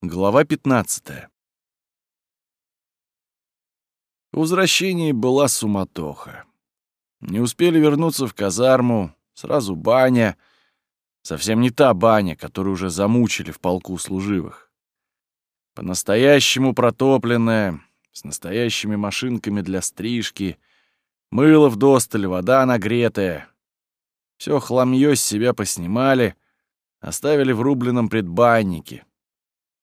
Глава 15. У возвращении была суматоха. Не успели вернуться в казарму, сразу баня. Совсем не та баня, которую уже замучили в полку служивых. По-настоящему протопленная, с настоящими машинками для стрижки, мыло вдосталь, вода нагретая. Все хламье с себя поснимали, оставили в рубленном предбаннике.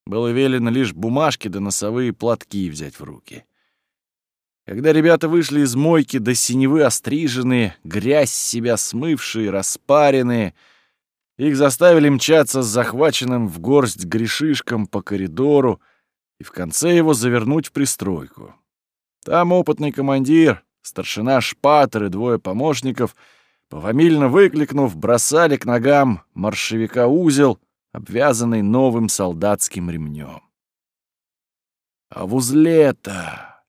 Было велено лишь бумажки да носовые платки взять в руки. Когда ребята вышли из мойки до синевы остриженные, грязь себя смывшие, распаренные, их заставили мчаться с захваченным в горсть грешишком по коридору и в конце его завернуть в пристройку. Там опытный командир, старшина Шпатер и двое помощников, пофамильно выкликнув, бросали к ногам маршевика узел, обвязанный новым солдатским ремнем. А в узле-то,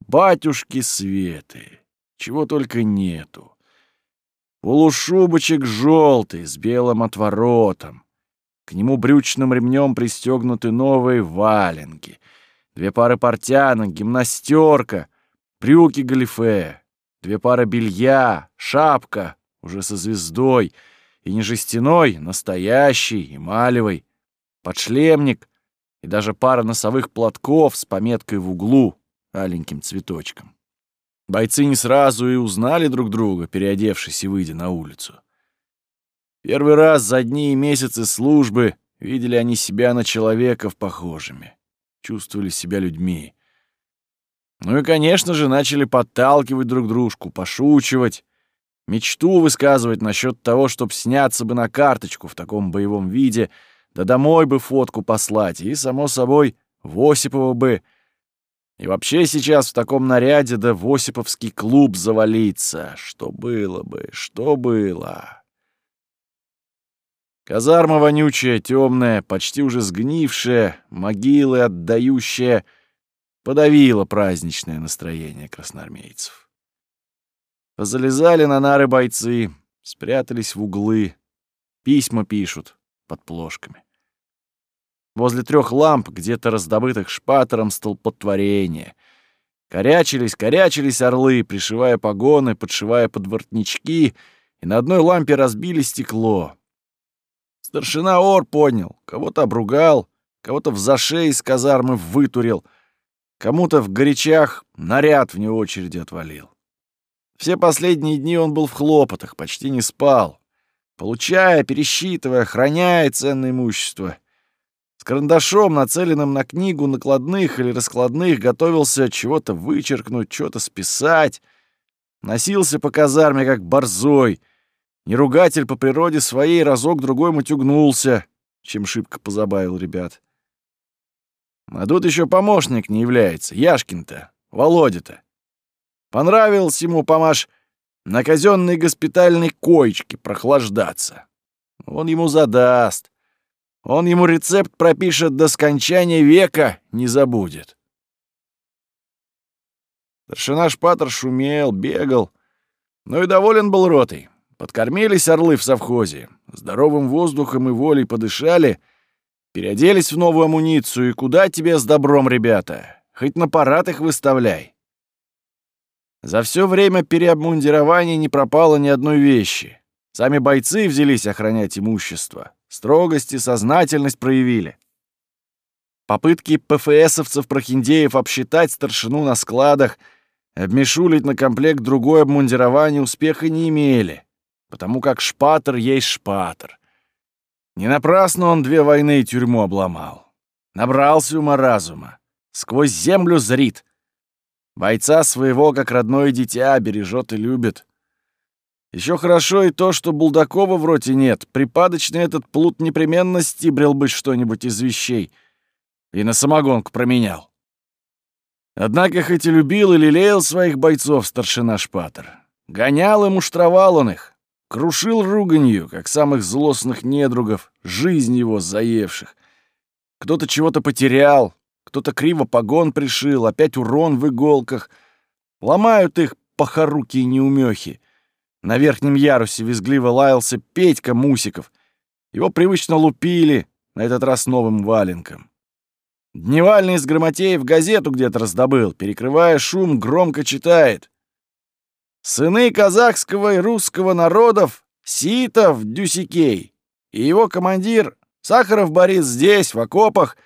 батюшки Светы, чего только нету. Полушубочек желтый с белым отворотом. К нему брючным ремнем пристегнуты новые валенки, две пары портянок, гимнастерка, брюки галифе, две пары белья, шапка, уже со звездой — и не жестяной, настоящий, эмалевый, подшлемник и даже пара носовых платков с пометкой в углу аленьким цветочком. Бойцы не сразу и узнали друг друга, переодевшись и выйдя на улицу. Первый раз за дни и месяцы службы видели они себя на человеков похожими, чувствовали себя людьми. Ну и, конечно же, начали подталкивать друг дружку, пошучивать, Мечту высказывать насчет того, чтоб сняться бы на карточку в таком боевом виде, да домой бы фотку послать, и, само собой, в Осипова бы. И вообще сейчас в таком наряде да в Осиповский клуб завалиться. Что было бы, что было. Казарма вонючая, темная, почти уже сгнившая, могилы отдающая, подавила праздничное настроение красноармейцев. Позалезали на нары бойцы, спрятались в углы. Письма пишут под плошками. Возле трех ламп, где-то раздобытых шпатором, столпотворение. Корячились, корячились орлы, пришивая погоны, подшивая подворотнички, и на одной лампе разбили стекло. Старшина ор поднял, кого-то обругал, кого-то в заше из казармы вытурил, кому-то в горячах наряд вне очереди отвалил. Все последние дни он был в хлопотах, почти не спал, получая, пересчитывая, храняя ценное имущество. С карандашом, нацеленным на книгу накладных или раскладных, готовился чего-то вычеркнуть, что-то списать. Носился по казарме, как борзой. Неругатель по природе своей разок-другой мутюгнулся, чем шибко позабавил ребят. А тут еще помощник не является, Яшкин-то, Володя-то. Понравилось ему, помаш, на казенной госпитальной коечке прохлаждаться. Он ему задаст. Он ему рецепт пропишет до скончания века, не забудет. Старшина Шпатер шумел, бегал, но и доволен был ротой. Подкормились орлы в совхозе, здоровым воздухом и волей подышали, переоделись в новую амуницию, и куда тебе с добром, ребята? Хоть на парад их выставляй. За все время переобмундирования не пропало ни одной вещи. Сами бойцы взялись охранять имущество. Строгость и сознательность проявили. Попытки ПФСовцев-прохиндеев обсчитать старшину на складах, обмешулить на комплект другое обмундирование успеха не имели, потому как шпатер есть шпатер. Не напрасно он две войны и тюрьму обломал. Набрался ума-разума. Сквозь землю зрит — Бойца своего, как родное дитя, бережет и любит. Еще хорошо и то, что Булдакова в роте нет. Припадочный этот плут непременно стибрил бы что-нибудь из вещей. И на самогонку променял. Однако хоть и любил и лелеял своих бойцов старшина Шпатер, гонял и муштровал он их, крушил руганью, как самых злостных недругов, жизнь его заевших. Кто-то чего-то потерял, кто-то криво погон пришил, опять урон в иголках. Ломают их похоруки и неумехи. На верхнем ярусе визгливо лаялся Петька Мусиков. Его привычно лупили, на этот раз новым валенком. Дневальный из Грамотеев газету где-то раздобыл, перекрывая шум, громко читает. Сыны казахского и русского народов Ситов Дюсикей и его командир Сахаров Борис здесь, в окопах,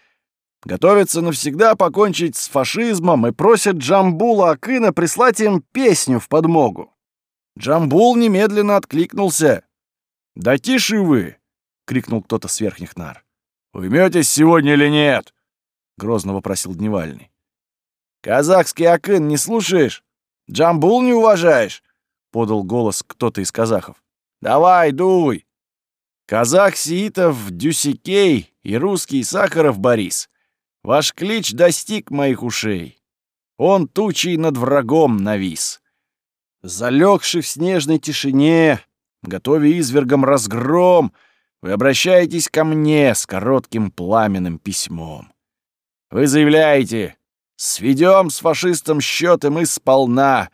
готовятся навсегда покончить с фашизмом и просят Джамбула Акына прислать им песню в подмогу. Джамбул немедленно откликнулся. «Да тише вы!» — крикнул кто-то с верхних нар. «Уйметесь сегодня или нет?» — грозно вопросил Дневальный. «Казахский Акын не слушаешь? Джамбул не уважаешь?» — подал голос кто-то из казахов. «Давай, дуй!» «Казах Сиитов Дюсикей и русский Сахаров Борис, ваш клич достиг моих ушей. Он тучей над врагом навис. Залегший в снежной тишине, готовя извергом разгром, вы обращаетесь ко мне с коротким пламенным письмом. Вы заявляете, сведем с фашистом счеты мы сполна.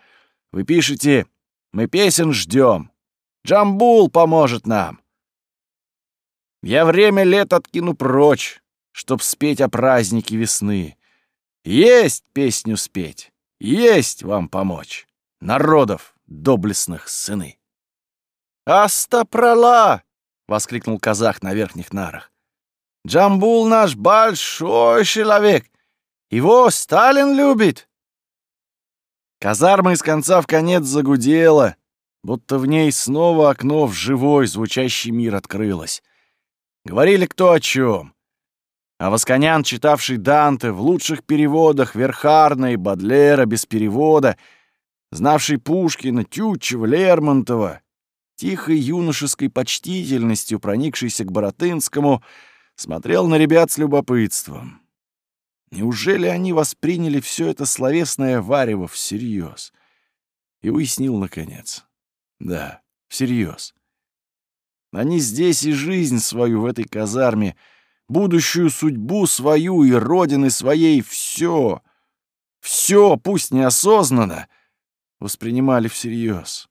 Вы пишете, мы песен ждем. Джамбул поможет нам. Я время лет откину прочь, чтоб спеть о празднике весны. Есть песню спеть, есть вам помочь, народов доблестных сыны. «Астапрола!» — воскликнул казах на верхних нарах. «Джамбул наш большой человек! Его Сталин любит!» Казарма из конца в конец загудела, будто в ней снова окно в живой звучащий мир открылось. Говорили кто о чем. А Восконян, читавший Данте в лучших переводах Верхарна и Бадлера без перевода, знавший Пушкина, Тютчева, Лермонтова, тихой юношеской почтительностью, проникшийся к Боротынскому, смотрел на ребят с любопытством. Неужели они восприняли все это словесное варево всерьез? И уяснил, наконец. Да, всерьез. Они здесь и жизнь свою в этой казарме, будущую судьбу свою и родины своей все, все, пусть неосознанно, воспринимали всерьез.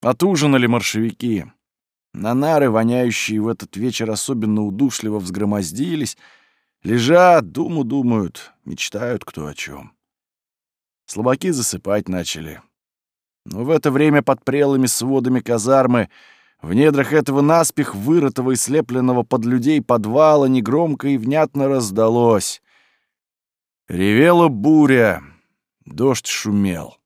Отужинали маршевики. На нары, воняющие в этот вечер особенно удушливо взгромоздились, лежат, думу думают, мечтают кто о чем. Слабаки засыпать начали. Но в это время под прелыми сводами казармы в недрах этого наспех вырытого и слепленного под людей подвала негромко и внятно раздалось. Ревела буря, дождь шумел.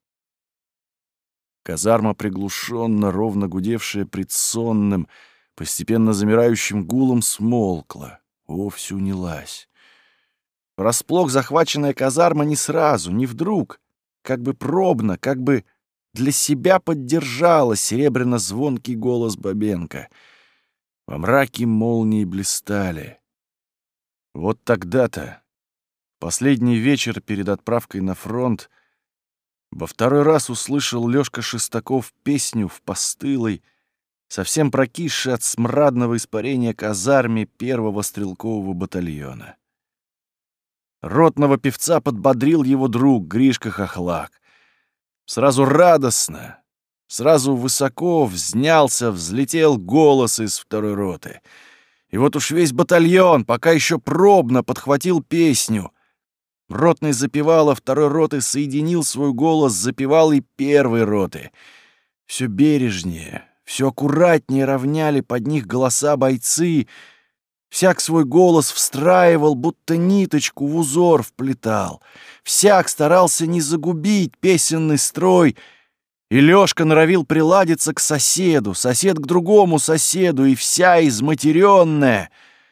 Казарма приглушенно, ровно гудевшая пред сонным, постепенно замирающим гулом, смолкла, вовсе унялась. Врасплох захваченная казарма не сразу, не вдруг, как бы пробно, как бы для себя поддержала серебряно-звонкий голос Бабенко. Во мраке молнии блистали. Вот тогда-то, последний вечер перед отправкой на фронт, во второй раз услышал Лёшка Шестаков песню в постылой, совсем прокисшей от смрадного испарения казарме первого стрелкового батальона. Ротного певца подбодрил его друг Гришка Хохлак. Сразу радостно, сразу высоко взнялся, взлетел голос из второй роты. И вот уж весь батальон, пока еще пробно, подхватил песню. Ротный запевал, а второй роты соединил свой голос с запевалой первой роты. Все бережнее, все аккуратнее равняли под них голоса бойцы — Всяк свой голос встраивал, будто ниточку в узор вплетал. Всяк старался не загубить песенный строй. И Лёшка норовил приладиться к соседу, сосед к другому соседу, и вся изматеренная,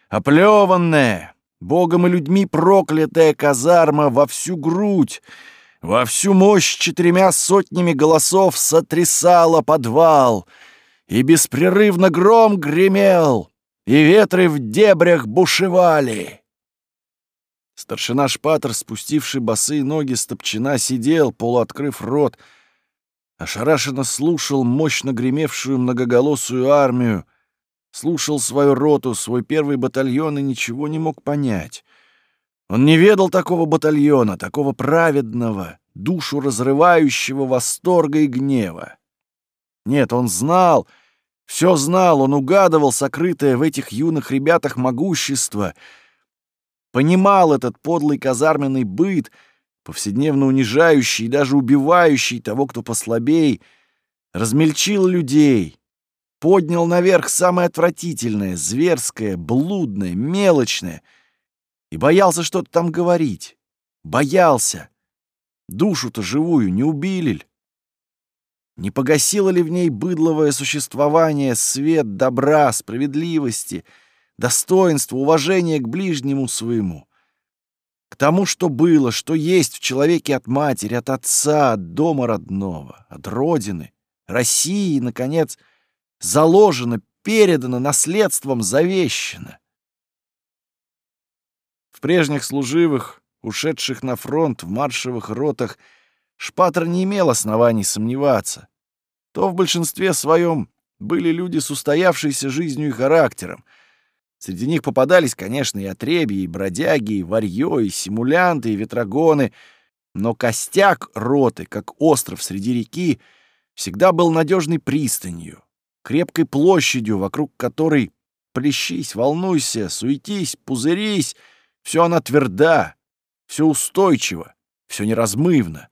оплеванная, богом и людьми проклятая казарма во всю грудь, во всю мощь четырьмя сотнями голосов сотрясала подвал, и беспрерывно гром гремел — и ветры в дебрях бушевали. Старшина Шпатер, спустивший босые ноги с топчина, сидел, полуоткрыв рот, ошарашенно слушал мощно гремевшую многоголосую армию, слушал свою роту, свой первый батальон и ничего не мог понять. Он не ведал такого батальона, такого праведного, душу разрывающего восторга и гнева. Нет, он знал — все знал, он угадывал сокрытое в этих юных ребятах могущество. понимал этот подлый казарменный быт, повседневно унижающий и даже убивающий того, кто послабей, размельчил людей, поднял наверх самое отвратительное, зверское, блудное, мелочное и боялся что-то там говорить. Боялся. Душу-то живую не убили ли? Не погасило ли в ней быдловое существование свет добра, справедливости, достоинства, уважения к ближнему своему? К тому, что было, что есть в человеке от матери, от отца, от дома родного, от родины, России, наконец, заложено, передано, наследством завещено. В прежних служивых, ушедших на фронт в маршевых ротах, Шпатер не имел оснований сомневаться. То в большинстве своем были люди с устоявшейся жизнью и характером. Среди них попадались, конечно, и отребьи, и бродяги, и варьё, и симулянты, и ветрогоны, но костяк роты, как остров среди реки, всегда был надежной пристанью, крепкой площадью, вокруг которой плещись, волнуйся, суетись, пузырись, все она тверда, все устойчиво, все неразмывно.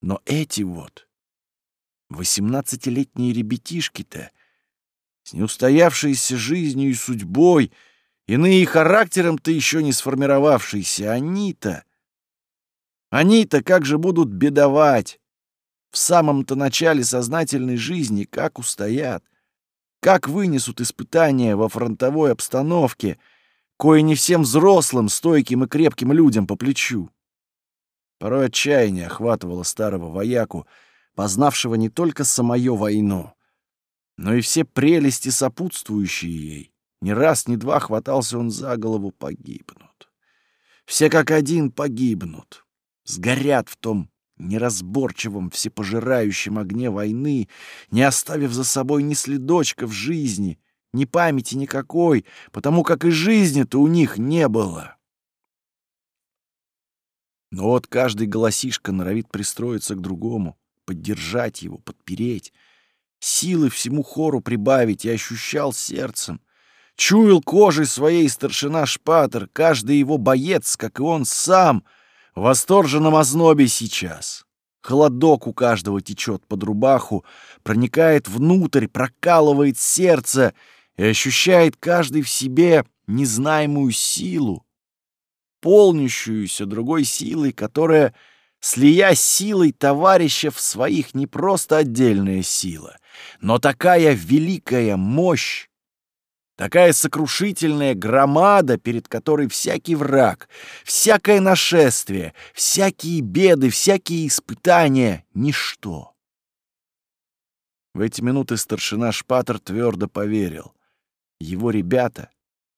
Но эти вот, восемнадцатилетние ребятишки-то, с неустоявшейся жизнью и судьбой, иные характером-то еще не сформировавшиеся, они-то... Они-то как же будут бедовать? В самом-то начале сознательной жизни как устоят? Как вынесут испытания во фронтовой обстановке, кое не всем взрослым, стойким и крепким людям по плечу? Порой отчаяние охватывало старого вояку, познавшего не только самую войну, но и все прелести, сопутствующие ей. Ни раз, ни два хватался он за голову погибнут. Все как один погибнут, сгорят в том неразборчивом, всепожирающем огне войны, не оставив за собой ни следочка в жизни, ни памяти никакой, потому как и жизни-то у них не было. Но вот каждый голосишка норовит пристроиться к другому, поддержать его, подпереть, силы всему хору прибавить и ощущал сердцем. Чуял кожей своей старшина Шпатер, каждый его боец, как и он сам, в восторженном ознобе сейчас. Холодок у каждого течет под рубаху, проникает внутрь, прокалывает сердце и ощущает каждый в себе незнаемую силу, полнящуюся другой силой, которая, слия силой товарища в своих, не просто отдельная сила, но такая великая мощь, такая сокрушительная громада, перед которой всякий враг, всякое нашествие, всякие беды, всякие испытания — ничто. В эти минуты старшина Шпатер твердо поверил. Его ребята,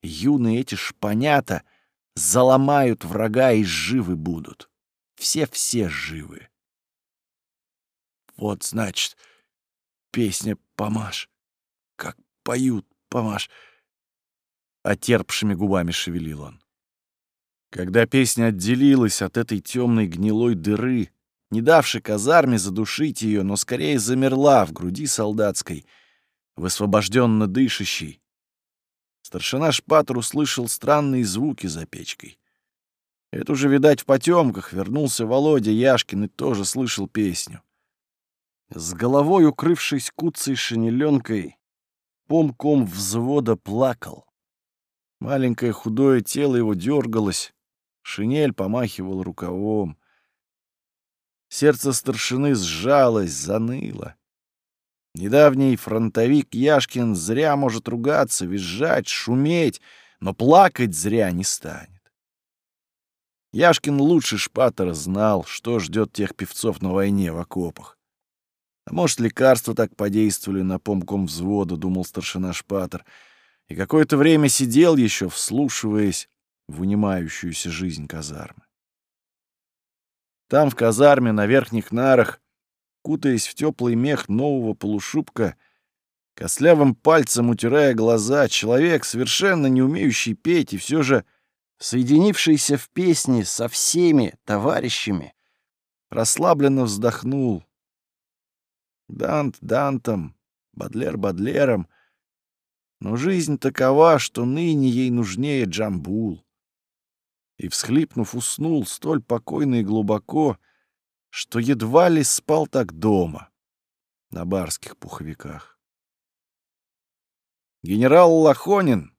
юные эти шпанята — заломают врага и живы будут. Все-все живы. Вот, значит, песня «Помаш». Как поют «Помаш». Отерпшими губами шевелил он. Когда песня отделилась от этой темной гнилой дыры, не давшей казарме задушить ее, но скорее замерла в груди солдатской, высвобожденно дышащей, Старшина Шпатер услышал странные звуки за печкой. Это уже, видать, в потемках вернулся Володя Яшкин и тоже слышал песню. С головой укрывшись куцей шинеленкой, помком взвода плакал. Маленькое худое тело его дергалось, шинель помахивал рукавом. Сердце старшины сжалось, заныло. Недавний фронтовик Яшкин зря может ругаться, визжать, шуметь, но плакать зря не станет. Яшкин лучше Шпатера знал, что ждет тех певцов на войне в окопах. А может, лекарства так подействовали на помком взвода, думал старшина Шпатер, и какое-то время сидел еще, вслушиваясь в унимающуюся жизнь казармы. Там, в казарме, на верхних нарах, кутаясь в теплый мех нового полушубка, кослявым пальцем утирая глаза, человек, совершенно не умеющий петь и все же соединившийся в песне со всеми товарищами, расслабленно вздохнул. Дант Дантом, Бадлер Бадлером, но жизнь такова, что ныне ей нужнее Джамбул. и, всхлипнув, уснул столь покойно и глубоко, что едва ли спал так дома, на барских пуховиках. Генерал Лохонин,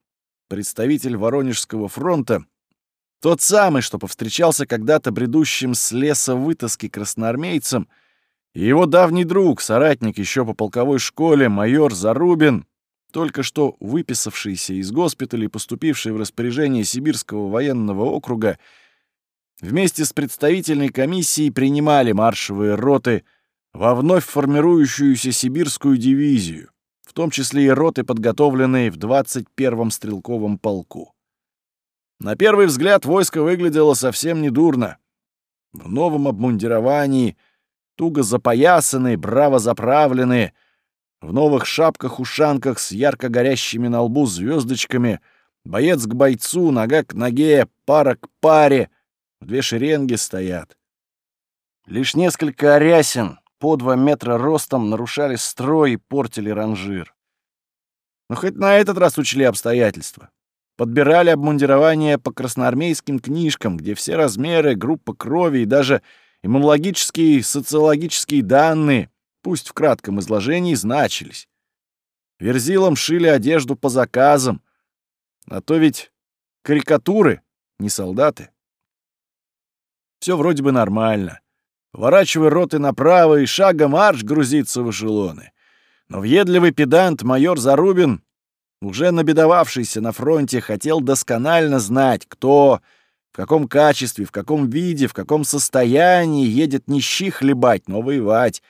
представитель Воронежского фронта, тот самый, что повстречался когда-то бредущим с леса вытаски красноармейцем, и его давний друг, соратник еще по полковой школе, майор Зарубин, только что выписавшийся из госпиталя и поступивший в распоряжение Сибирского военного округа, вместе с представительной комиссией принимали маршевые роты во вновь формирующуюся сибирскую дивизию, в том числе и роты, подготовленные в 21-м стрелковом полку. На первый взгляд войско выглядело совсем недурно. В новом обмундировании — туго запоясанные, браво заправленные, в новых шапках-ушанках с ярко горящими на лбу звездочками, боец к бойцу, нога к ноге, пара к паре, две шеренги стоят. Лишь несколько арясин по два метра ростом нарушали строй и портили ранжир. Но хоть на этот раз учли обстоятельства. Подбирали обмундирование по красноармейским книжкам, где все размеры, группа крови и даже Иммунологические и социологические данные, пусть в кратком изложении, значились. Верзилам шили одежду по заказам, а то ведь карикатуры, не солдаты. Все вроде бы нормально. Поворачивай роты направо и шагом марш грузиться в эшелоны. Но въедливый педант майор Зарубин, уже набедовавшийся на фронте, хотел досконально знать, кто в каком качестве, в каком виде, в каком состоянии едет не щи хлебать, но воевать.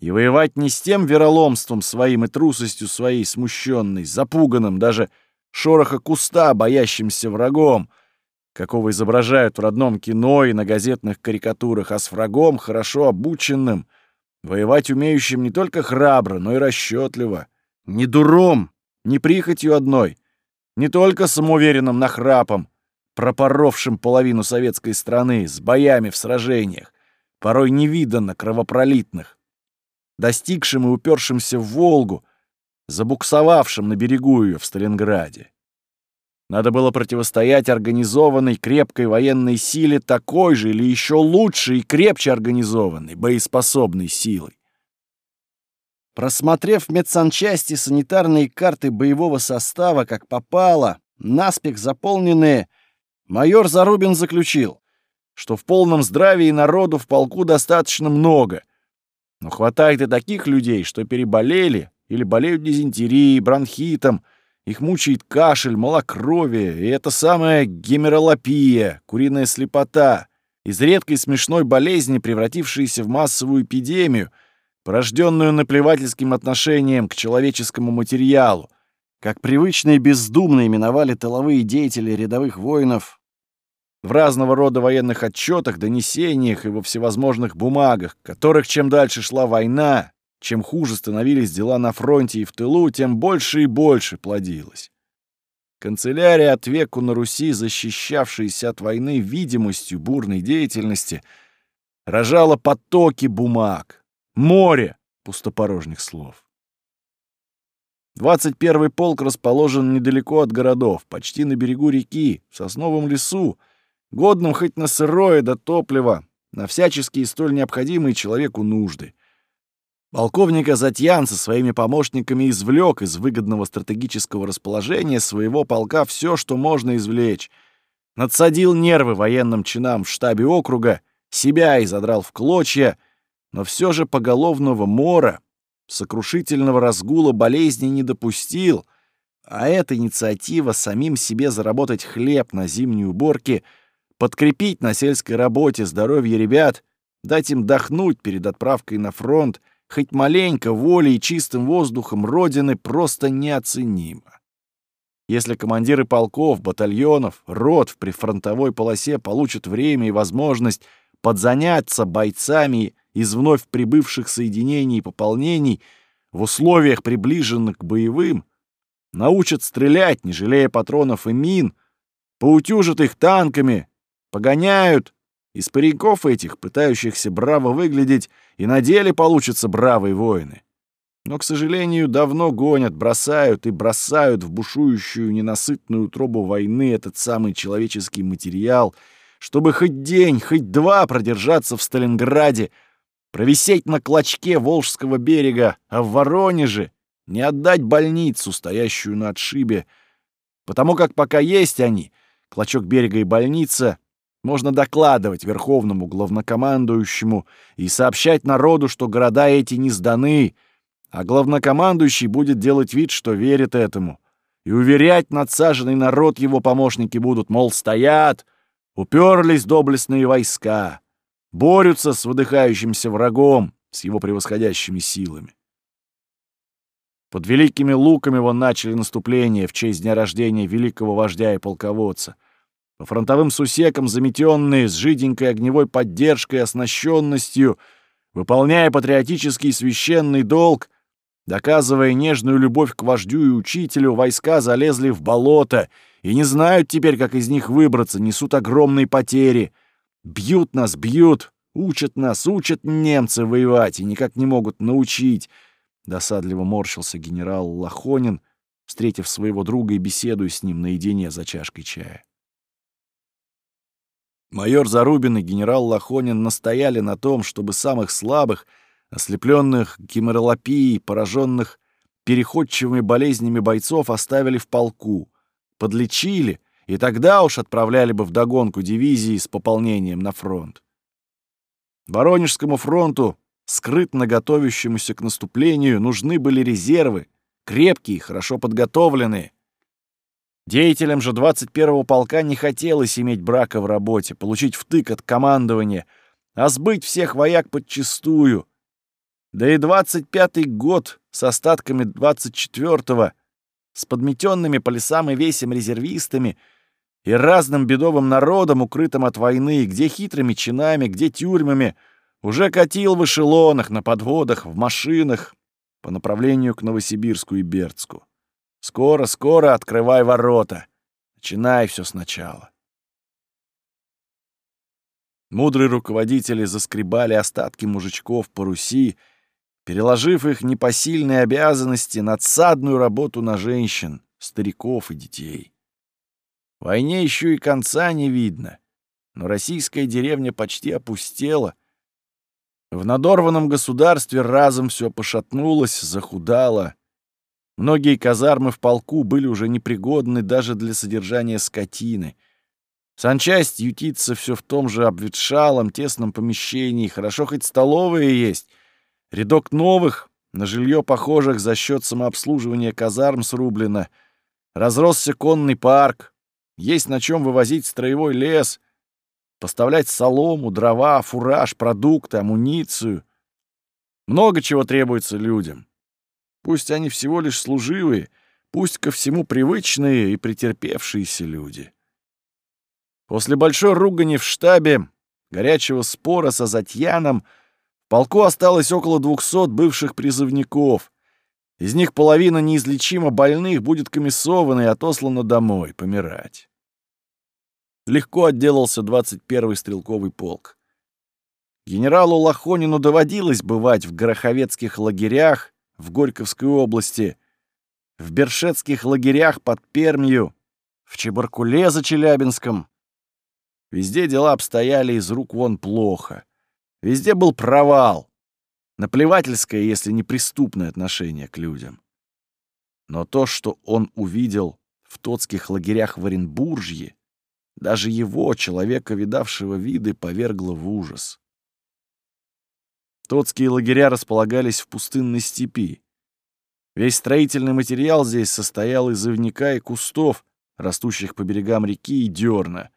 И воевать не с тем вероломством своим и трусостью своей смущенной, запуганным, даже шороха куста, боящимся врагом, какого изображают в родном кино и на газетных карикатурах, а с врагом, хорошо обученным, воевать умеющим не только храбро, но и расчетливо, не дуром, не прихотью одной, не только самоуверенным нахрапом, пропоровшим половину советской страны, с боями в сражениях, порой невиданно кровопролитных, достигшим и упершимся в Волгу, забуксовавшим на берегу ее в Сталинграде. Надо было противостоять организованной крепкой военной силе такой же или еще лучше и крепче организованной, боеспособной силой. Просмотрев в медсанчасти санитарные карты боевого состава, как попало, наспех заполненные Майор Зарубин заключил, что в полном здравии народу в полку достаточно много, но хватает и таких людей, что переболели или болеют дизентерией, бронхитом, их мучает кашель, малокровие, и это самая гемеролопия, куриная слепота, из редкой смешной болезни, превратившейся в массовую эпидемию, порожденную наплевательским отношением к человеческому материалу, как привычно и бездумно именовали тыловые деятели рядовых воинов в разного рода военных отчетах, донесениях и во всевозможных бумагах, которых чем дальше шла война, чем хуже становились дела на фронте и в тылу, тем больше и больше плодилось. Канцелярия от веку на Руси, защищавшаяся от войны видимостью бурной деятельности, рожала потоки бумаг, море пустопорожних слов. 21-й полк расположен недалеко от городов, почти на берегу реки, в сосновом лесу, годным хоть на сырое до топлива, на всяческие столь необходимые человеку нужды. Полковника Затьян со своими помощниками извлек из выгодного стратегического расположения своего полка все, что можно извлечь. Надсадил нервы военным чинам в штабе округа, себя и задрал в клочья, но все же поголовного мора, сокрушительного разгула болезни не допустил, а эта инициатива самим себе заработать хлеб на зимней уборке — подкрепить на сельской работе здоровье ребят, дать им дохнуть перед отправкой на фронт, хоть маленько волей и чистым воздухом Родины просто неоценимо. Если командиры полков, батальонов, рот в прифронтовой полосе получат время и возможность подзаняться бойцами из вновь прибывших соединений и пополнений в условиях, приближенных к боевым, научат стрелять, не жалея патронов и мин, поутюжат их танками, Погоняют. Из пареньков этих, пытающихся браво выглядеть, и на деле получатся бравые воины. но, к сожалению, давно гонят, бросают и бросают в бушующую ненасытную тробу войны этот самый человеческий материал, чтобы хоть день, хоть два продержаться в Сталинграде, провисеть на клочке Волжского берега, а в Воронеже не отдать больницу, стоящую на отшибе, потому как пока есть они, клочок берега и больница, можно докладывать верховному главнокомандующему и сообщать народу, что города эти не сданы, а главнокомандующий будет делать вид, что верит этому, и уверять надсаженный народ его помощники будут, мол, стоят, уперлись доблестные войска, борются с выдыхающимся врагом, с его превосходящими силами. Под великими луками вон начали наступление в честь дня рождения великого вождя и полководца. По фронтовым сусекам заметенные, с жиденькой огневой поддержкой оснащенностью, выполняя патриотический священный долг, доказывая нежную любовь к вождю и учителю, войска залезли в болото и не знают теперь, как из них выбраться, несут огромные потери. Бьют нас, бьют, учат нас, учат немцы воевать и никак не могут научить — Досадливо морщился генерал Лохонин, встретив своего друга и беседуя с ним наедине за чашкой чая. Майор Зарубин и генерал Лохонин настояли на том, чтобы самых слабых, ослепленных геморролопией, пораженных переходчивыми болезнями бойцов оставили в полку, подлечили, и тогда уж отправляли бы в догонку дивизии с пополнением на фронт. Воронежскому фронту скрытно готовящемуся к наступлению, нужны были резервы, крепкие, хорошо подготовленные. Деятелям же 21-го полка не хотелось иметь брака в работе, получить втык от командования, а сбыть всех вояк подчистую. Да и 25-й год с остатками 24-го, с подметенными по лесам и весям резервистами и разным бедовым народом, укрытым от войны, где хитрыми чинами, где тюрьмами — уже катил в эшелонах, на подводах, в машинах по направлению к Новосибирску и Бердску. Скоро, скоро открывай ворота. Начинай все сначала. Мудрые руководители заскребали остатки мужичков по Руси, переложив их непосильные обязанности на надсадную работу на женщин, стариков и детей. Войне еще и конца не видно, но российская деревня почти опустела — в надорванном государстве разом все пошатнулось, захудало. Многие казармы в полку были уже непригодны даже для содержания скотины. Санчасть ютится все в том же обветшалом, тесном помещении, хорошо хоть столовые есть. Рядок новых, на жилье похожих за счет самообслуживания казарм срублено. Разросся конный парк, есть на чем вывозить строевой лес — поставлять солому, дрова, фураж, продукты, амуницию. Много чего требуется людям. Пусть они всего лишь служивые, пусть ко всему привычные и претерпевшиеся люди. После большой ругани в штабе, горячего спора со Затьяном, в полку осталось около двухсот бывших призывников. Из них половина неизлечимо больных будет комиссована и отослана домой помирать легко отделался 21-й стрелковый полк. Генералу Лохонину доводилось бывать в Гороховецких лагерях в Горьковской области, в Бершетских лагерях под Пермью, в Чебаркуле за Челябинском. Везде дела обстояли из рук вон плохо. Везде был провал. Наплевательское, если не преступное отношение к людям. Но то, что он увидел в тотских лагерях в Оренбуржье, даже его, человека, видавшего виды, повергло в ужас. Тотские лагеря располагались в пустынной степи. Весь строительный материал здесь состоял из ивника и кустов, растущих по берегам реки и дерна.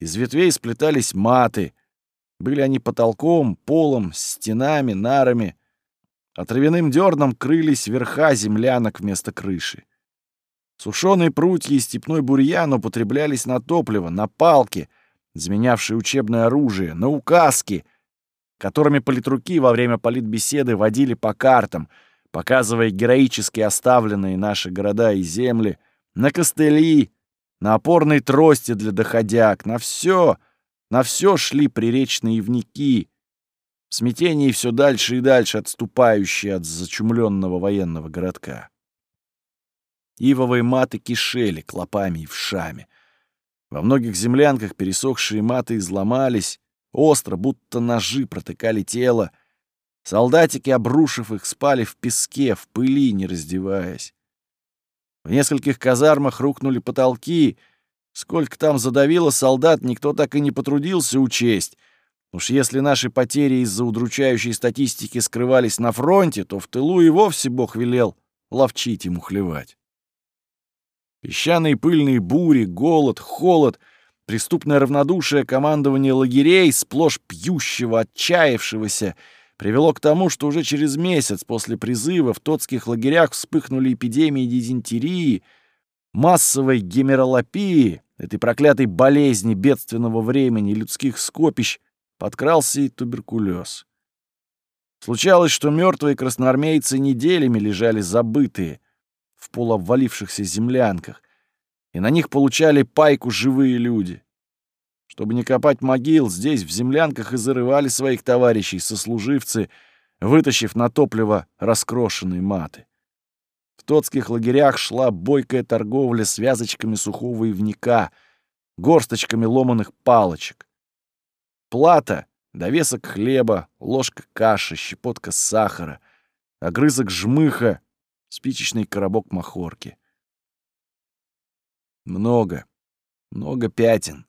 Из ветвей сплетались маты. Были они потолком, полом, стенами, нарами. А травяным дерном крылись верха землянок вместо крыши. Сушеные прутья и степной бурьян употреблялись на топливо, на палки, заменявшие учебное оружие, на указки, которыми политруки во время политбеседы водили по картам, показывая героически оставленные наши города и земли, на костыли, на опорной трости для доходяг, на все, на все шли приречные явники, в смятении все дальше и дальше отступающие от зачумленного военного городка. Ивовые маты кишели клопами и вшами. Во многих землянках пересохшие маты изломались, остро, будто ножи протыкали тело. Солдатики, обрушив их, спали в песке, в пыли, не раздеваясь. В нескольких казармах рухнули потолки. Сколько там задавило солдат, никто так и не потрудился учесть. Уж если наши потери из-за удручающей статистики скрывались на фронте, то в тылу и вовсе Бог велел ловчить ему хлевать. Песчаные пыльные бури, голод, холод, преступное равнодушие командования лагерей, сплошь пьющего, отчаявшегося, привело к тому, что уже через месяц после призыва в тотских лагерях вспыхнули эпидемии дизентерии, массовой гемеролопии, этой проклятой болезни бедственного времени людских скопищ, подкрался и туберкулез. Случалось, что мертвые красноармейцы неделями лежали забытые в полуобвалившихся землянках, и на них получали пайку живые люди. Чтобы не копать могил, здесь в землянках и зарывали своих товарищей сослуживцы, вытащив на топливо раскрошенные маты. В тотских лагерях шла бойкая торговля связочками сухого ивника, горсточками ломаных палочек. Плата, довесок хлеба, ложка каши, щепотка сахара, огрызок жмыха, спичечный коробок махорки. Много, много пятен,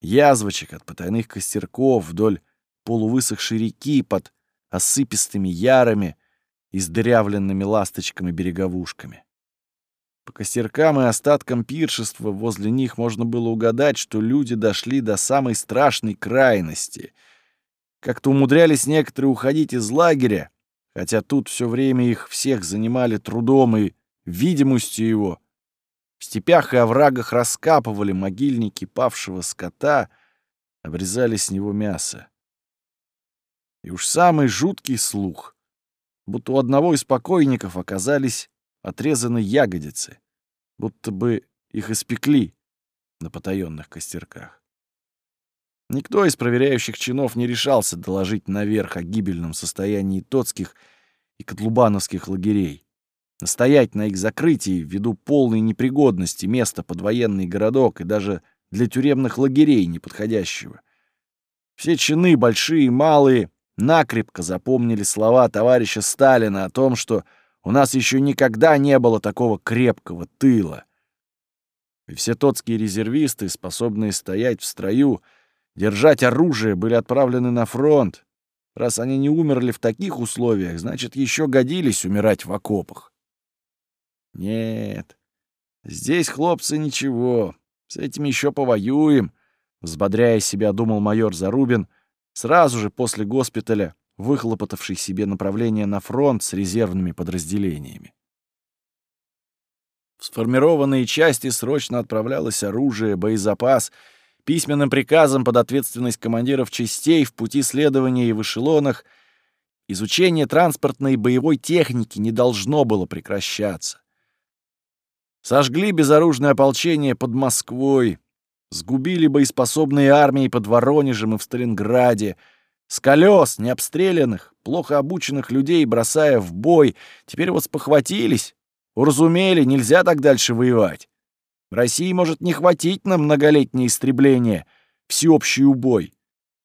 язвочек от потайных костерков вдоль полувысохшей реки под осыпистыми ярами и сдырявленными ласточками-береговушками. По костеркам и остаткам пиршества возле них можно было угадать, что люди дошли до самой страшной крайности. Как-то умудрялись некоторые уходить из лагеря, хотя тут все время их всех занимали трудом и видимостью его. В степях и оврагах раскапывали могильники павшего скота, обрезали с него мясо. И уж самый жуткий слух, будто у одного из покойников оказались отрезаны ягодицы, будто бы их испекли на потаенных костерках. Никто из проверяющих чинов не решался доложить наверх о гибельном состоянии тотских и котлубановских лагерей, настоять на их закрытии ввиду полной непригодности места под военный городок и даже для тюремных лагерей неподходящего. Все чины, большие и малые, накрепко запомнили слова товарища Сталина о том, что у нас еще никогда не было такого крепкого тыла. И все тотские резервисты, способные стоять в строю, держать оружие, были отправлены на фронт. Раз они не умерли в таких условиях, значит, еще годились умирать в окопах. Нет, здесь, хлопцы, ничего. С этим еще повоюем, взбодряя себя, думал майор Зарубин, сразу же после госпиталя, выхлопотавший себе направление на фронт с резервными подразделениями. В сформированные части срочно отправлялось оружие, боезапас, письменным приказом под ответственность командиров частей в пути следования и в эшелонах изучение транспортной и боевой техники не должно было прекращаться. Сожгли безоружное ополчение под Москвой, сгубили боеспособные армии под Воронежем и в Сталинграде — с колес, необстрелянных, плохо обученных людей, бросая в бой, теперь вот спохватились, уразумели, нельзя так дальше воевать. В России может не хватить на многолетнее истребление, всеобщий убой.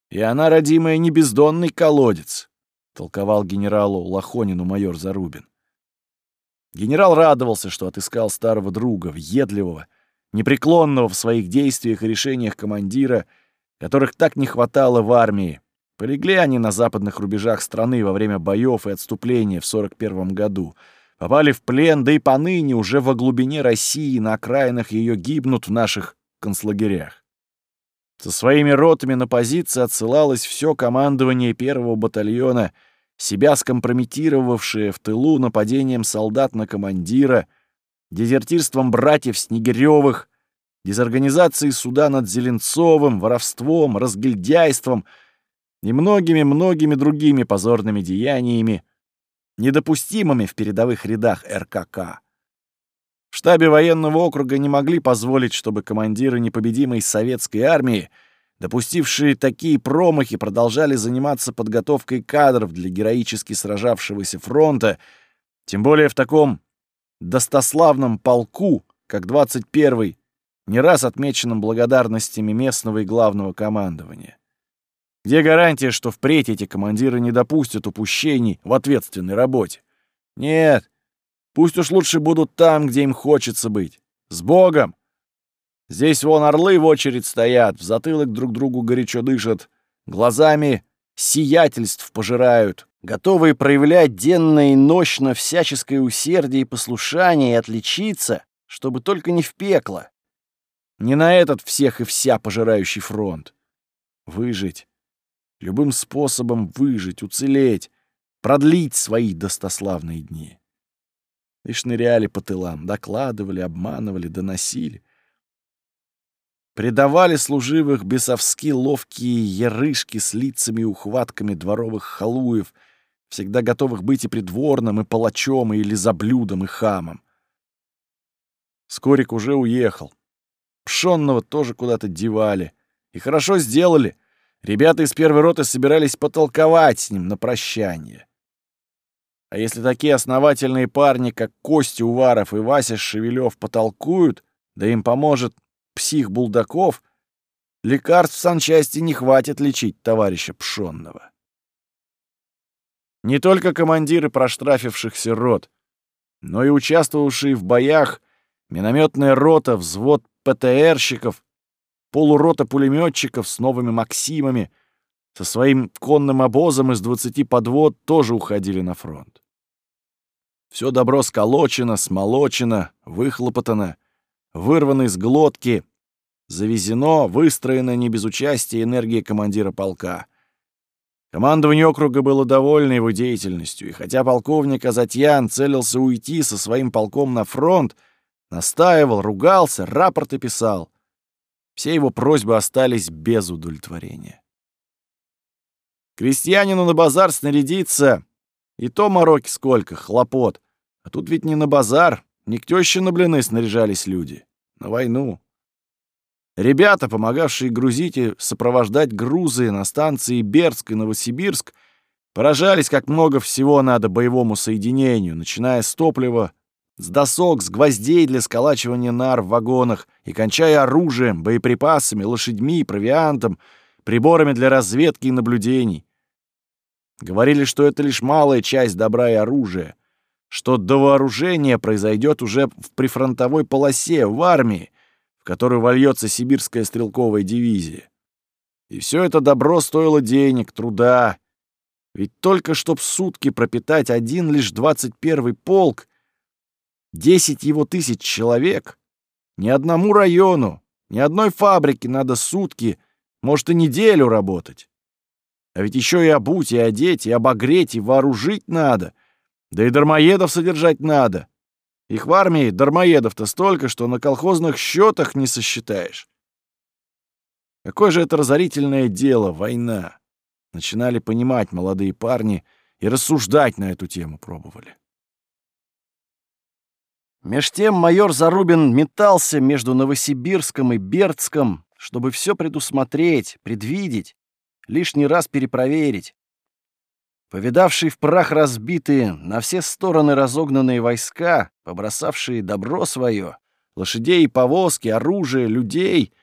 И она, родимая, не бездонный колодец, толковал генералу Лохонину майор Зарубин. Генерал радовался, что отыскал старого друга, въедливого, непреклонного в своих действиях и решениях командира, которых так не хватало в армии, Полегли они на западных рубежах страны во время боев и отступления в 41 году. Попали в плен, да и поныне уже во глубине России на окраинах ее гибнут в наших концлагерях. Со своими ротами на позиции отсылалось все командование первого батальона, себя скомпрометировавшее в тылу нападением солдат на командира, дезертирством братьев Снегирёвых, дезорганизацией суда над Зеленцовым, воровством, разгильдяйством — и многими-многими другими позорными деяниями, недопустимыми в передовых рядах РКК. В штабе военного округа не могли позволить, чтобы командиры непобедимой советской армии допустившие такие промахи, продолжали заниматься подготовкой кадров для героически сражавшегося фронта, тем более в таком достославном полку, как 21-й, не раз отмеченном благодарностями местного и главного командования. Где гарантия, что впредь эти командиры не допустят упущений в ответственной работе? Нет, пусть уж лучше будут там, где им хочется быть. С Богом! Здесь вон орлы в очередь стоят, в затылок друг другу горячо дышат, глазами сиятельств пожирают, готовые проявлять денно и ночно всяческое усердие и послушание и отличиться, чтобы только не в пекло. Не на этот всех и вся пожирающий фронт. Выжить. Любым способом выжить, уцелеть, продлить свои достославные дни. И шныряли по тылам, докладывали, обманывали, доносили. Предавали служивых бесовски ловкие ярышки с лицами и ухватками дворовых халуев, всегда готовых быть и придворным, и палачом, и лизоблюдом, и хамом. Скорик уже уехал. Пшенного тоже куда-то девали. И хорошо сделали. Ребята из первой роты собирались потолковать с ним на прощание. А если такие основательные парни, как Костя Уваров и Вася Шевелев, потолкуют, да им поможет псих Булдаков, лекарств в санчасти не хватит лечить товарища Пшонного. Не только командиры проштрафившихся рот, но и участвовавшие в боях минометная рота, взвод ПТРщиков, полурота пулеметчиков с новыми «Максимами», со своим конным обозом из двадцати подвод тоже уходили на фронт. Все добро сколочено, смолочено, выхлопотано, вырвано из глотки, завезено, выстроено не без участия энергии командира полка. Командование округа было довольно его деятельностью, и хотя полковник Азатьян целился уйти со своим полком на фронт, настаивал, ругался, рапорты писал, все его просьбы остались без удовлетворения. Крестьянину на базар снарядиться, и то мороки сколько, хлопот. А тут ведь не на базар, не к тёще на блины снаряжались люди, на войну. Ребята, помогавшие грузить и сопровождать грузы на станции Бердск и Новосибирск, поражались, как много всего надо боевому соединению, начиная с топлива, с досок, с гвоздей для сколачивания нар в вагонах и кончая оружием, боеприпасами, лошадьми, провиантом, приборами для разведки и наблюдений. Говорили, что это лишь малая часть добра и оружия, что до вооружения произойдет уже в прифронтовой полосе, в армии, в которую вольется сибирская стрелковая дивизия. И все это добро стоило денег, труда. Ведь только чтоб сутки пропитать один лишь двадцать первый полк, десять его тысяч человек, ни одному району, ни одной фабрике надо сутки, может, и неделю работать. А ведь еще и обуть, и одеть, и обогреть, и вооружить надо — да и дармоедов содержать надо. Их в армии дармоедов-то столько, что на колхозных счетах не сосчитаешь. Какое же это разорительное дело, война. Начинали понимать молодые парни и рассуждать на эту тему пробовали. Меж тем майор Зарубин метался между Новосибирском и Бердском, чтобы все предусмотреть, предвидеть, лишний раз перепроверить. Повидавшие в прах разбитые, на все стороны разогнанные войска, побросавшие добро свое, лошадей повозки, оружие, людей,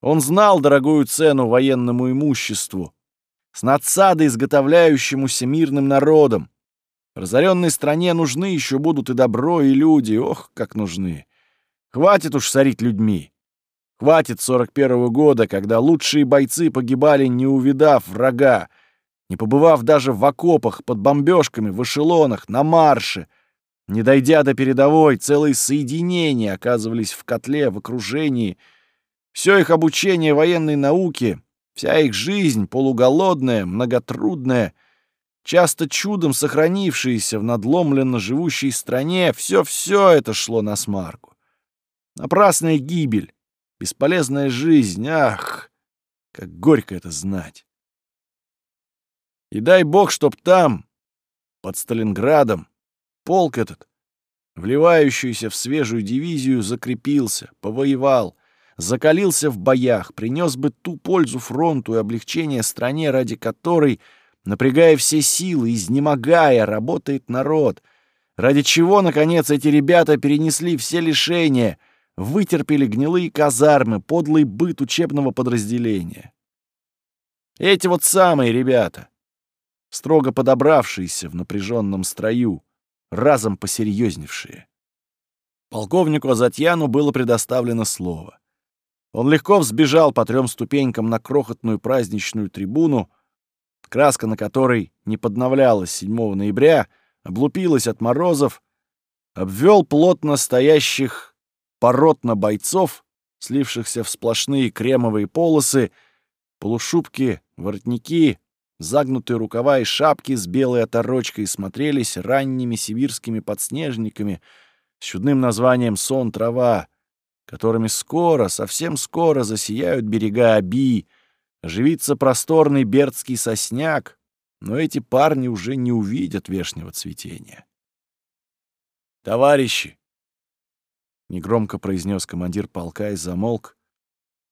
он знал дорогую цену военному имуществу, с надсадой изготовляющемуся мирным народом. Разоренной стране нужны еще будут и добро, и люди, ох, как нужны. Хватит уж сорить людьми. Хватит 41-го года, когда лучшие бойцы погибали, не увидав врага, не побывав даже в окопах, под бомбежками, в эшелонах, на марше. Не дойдя до передовой, целые соединения оказывались в котле, в окружении. Все их обучение военной науке, вся их жизнь, полуголодная, многотрудная, часто чудом сохранившаяся в надломленно живущей стране, все-все это шло на смарку. Напрасная гибель, бесполезная жизнь, ах, как горько это знать. И дай бог, чтоб там, под Сталинградом, полк этот, вливающийся в свежую дивизию, закрепился, повоевал, закалился в боях, принес бы ту пользу фронту и облегчение стране, ради которой, напрягая все силы, изнемогая, работает народ, ради чего, наконец, эти ребята перенесли все лишения, вытерпели гнилые казармы, подлый быт учебного подразделения. Эти вот самые ребята, строго подобравшиеся в напряженном строю, разом посерьезневшие. Полковнику Азатьяну было предоставлено слово. Он легко взбежал по трем ступенькам на крохотную праздничную трибуну, краска на которой не подновлялась 7 ноября, облупилась от морозов, обвел плотно стоящих поротно бойцов, слившихся в сплошные кремовые полосы, полушубки, воротники, загнутые рукава и шапки с белой оторочкой смотрелись ранними сибирскими подснежниками с чудным названием «Сон трава», которыми скоро, совсем скоро засияют берега Аби, оживится просторный бердский сосняк, но эти парни уже не увидят вешнего цветения. «Товарищи!» — негромко произнес командир полка и замолк,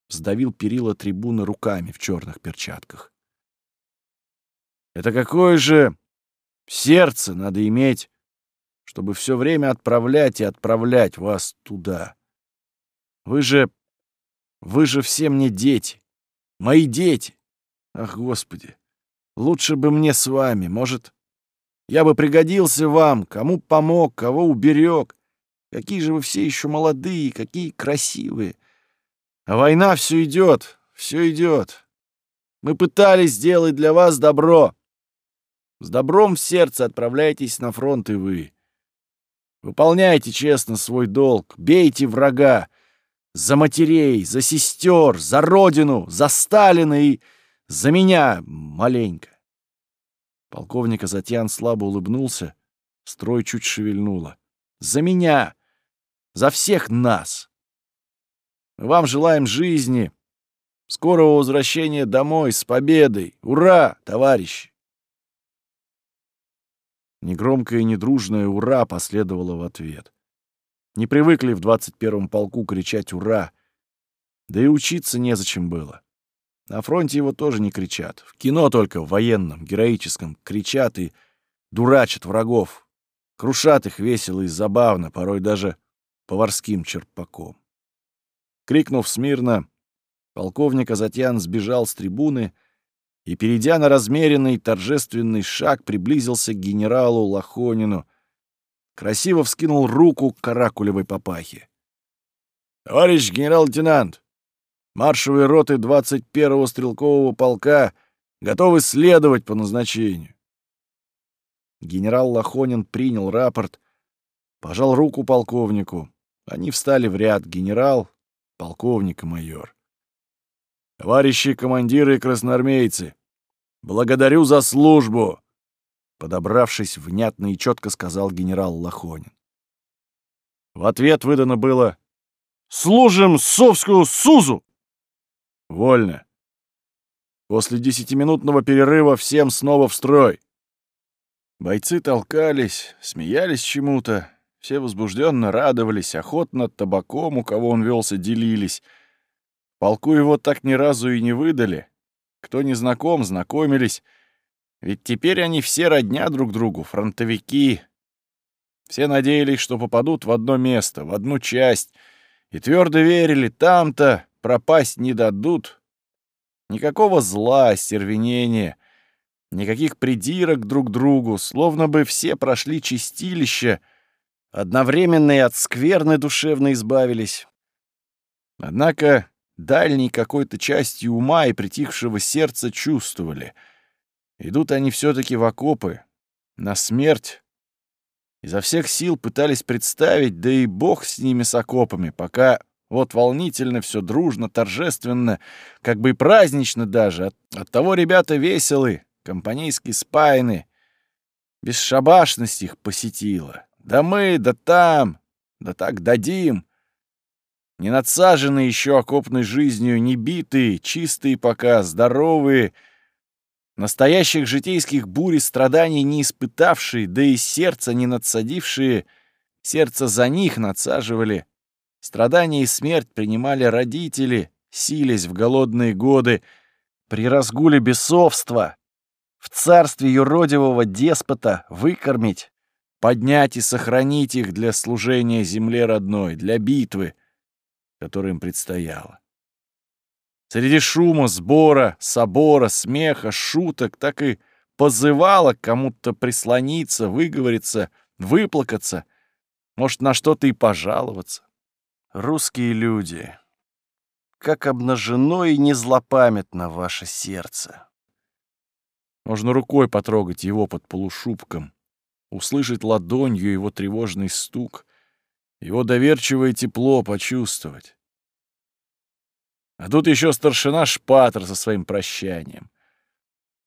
сдавил перила трибуны руками в черных перчатках. «Это какое же сердце надо иметь, чтобы все время отправлять и отправлять вас туда?» Вы же... Вы же все мне дети. Мои дети. Ах, Господи. Лучше бы мне с вами. Может, я бы пригодился вам, кому помог, кого уберег. Какие же вы все еще молодые, какие красивые. А война все идет, все идет. Мы пытались сделать для вас добро. С добром в сердце отправляйтесь на фронт и вы. Выполняйте честно свой долг, бейте врага, за матерей, за сестер, за родину, за Сталина и за меня маленько. Полковник Азатьян слабо улыбнулся, строй чуть шевельнуло. За меня! За всех нас! Мы вам желаем жизни, скорого возвращения домой с победой. Ура, товарищи! Негромкое и недружное «Ура!» последовало в ответ. Не привыкли в 21-м полку кричать «Ура!». Да и учиться незачем было. На фронте его тоже не кричат. В кино только, в военном, героическом, кричат и дурачат врагов. Крушат их весело и забавно, порой даже поварским черпаком. Крикнув смирно, полковник Азатьян сбежал с трибуны и, перейдя на размеренный торжественный шаг, приблизился к генералу Лохонину, красиво вскинул руку к каракулевой папахе. «Товарищ генерал-лейтенант, маршевые роты 21-го стрелкового полка готовы следовать по назначению». Генерал Лохонин принял рапорт, пожал руку полковнику. Они встали в ряд генерал, полковник и майор. «Товарищи командиры и красноармейцы, благодарю за службу!» Подобравшись, внятно и четко сказал генерал Лохонин. В ответ выдано было «Служим Совскую Сузу!» «Вольно!» После десятиминутного перерыва всем снова в строй. Бойцы толкались, смеялись чему-то, все возбужденно радовались, охотно табаком, у кого он велся, делились. Полку его так ни разу и не выдали. Кто не знаком, знакомились — ведь теперь они все родня друг другу, фронтовики. Все надеялись, что попадут в одно место, в одну часть, и твердо верили, там-то пропасть не дадут. Никакого зла, остервенения, никаких придирок друг другу, словно бы все прошли чистилище, одновременно и от скверны душевно избавились. Однако дальней какой-то частью ума и притихшего сердца чувствовали — Идут они все-таки в окопы, на смерть. Изо всех сил пытались представить, да и бог с ними с окопами, пока вот волнительно, все дружно, торжественно, как бы и празднично даже. От, от того ребята веселы, компанейски спаяны. Бесшабашность их посетила. Да мы, да там, да так дадим. Не надсаженные еще окопной жизнью, не битые, чистые пока, здоровые — Настоящих житейских бурь и страданий не испытавшие, да и сердце не надсадившие, сердце за них надсаживали. Страдания и смерть принимали родители, сились в голодные годы, при разгуле бесовства, в царстве юродивого деспота выкормить, поднять и сохранить их для служения земле родной, для битвы, которая им предстояла. Среди шума, сбора, собора, смеха, шуток так и позывала кому-то прислониться, выговориться, выплакаться, может, на что-то и пожаловаться. Русские люди, как обнажено и незлопамятно ваше сердце. Можно рукой потрогать его под полушубком, услышать ладонью его тревожный стук, его доверчивое тепло почувствовать. А тут еще старшина Шпатер со своим прощанием.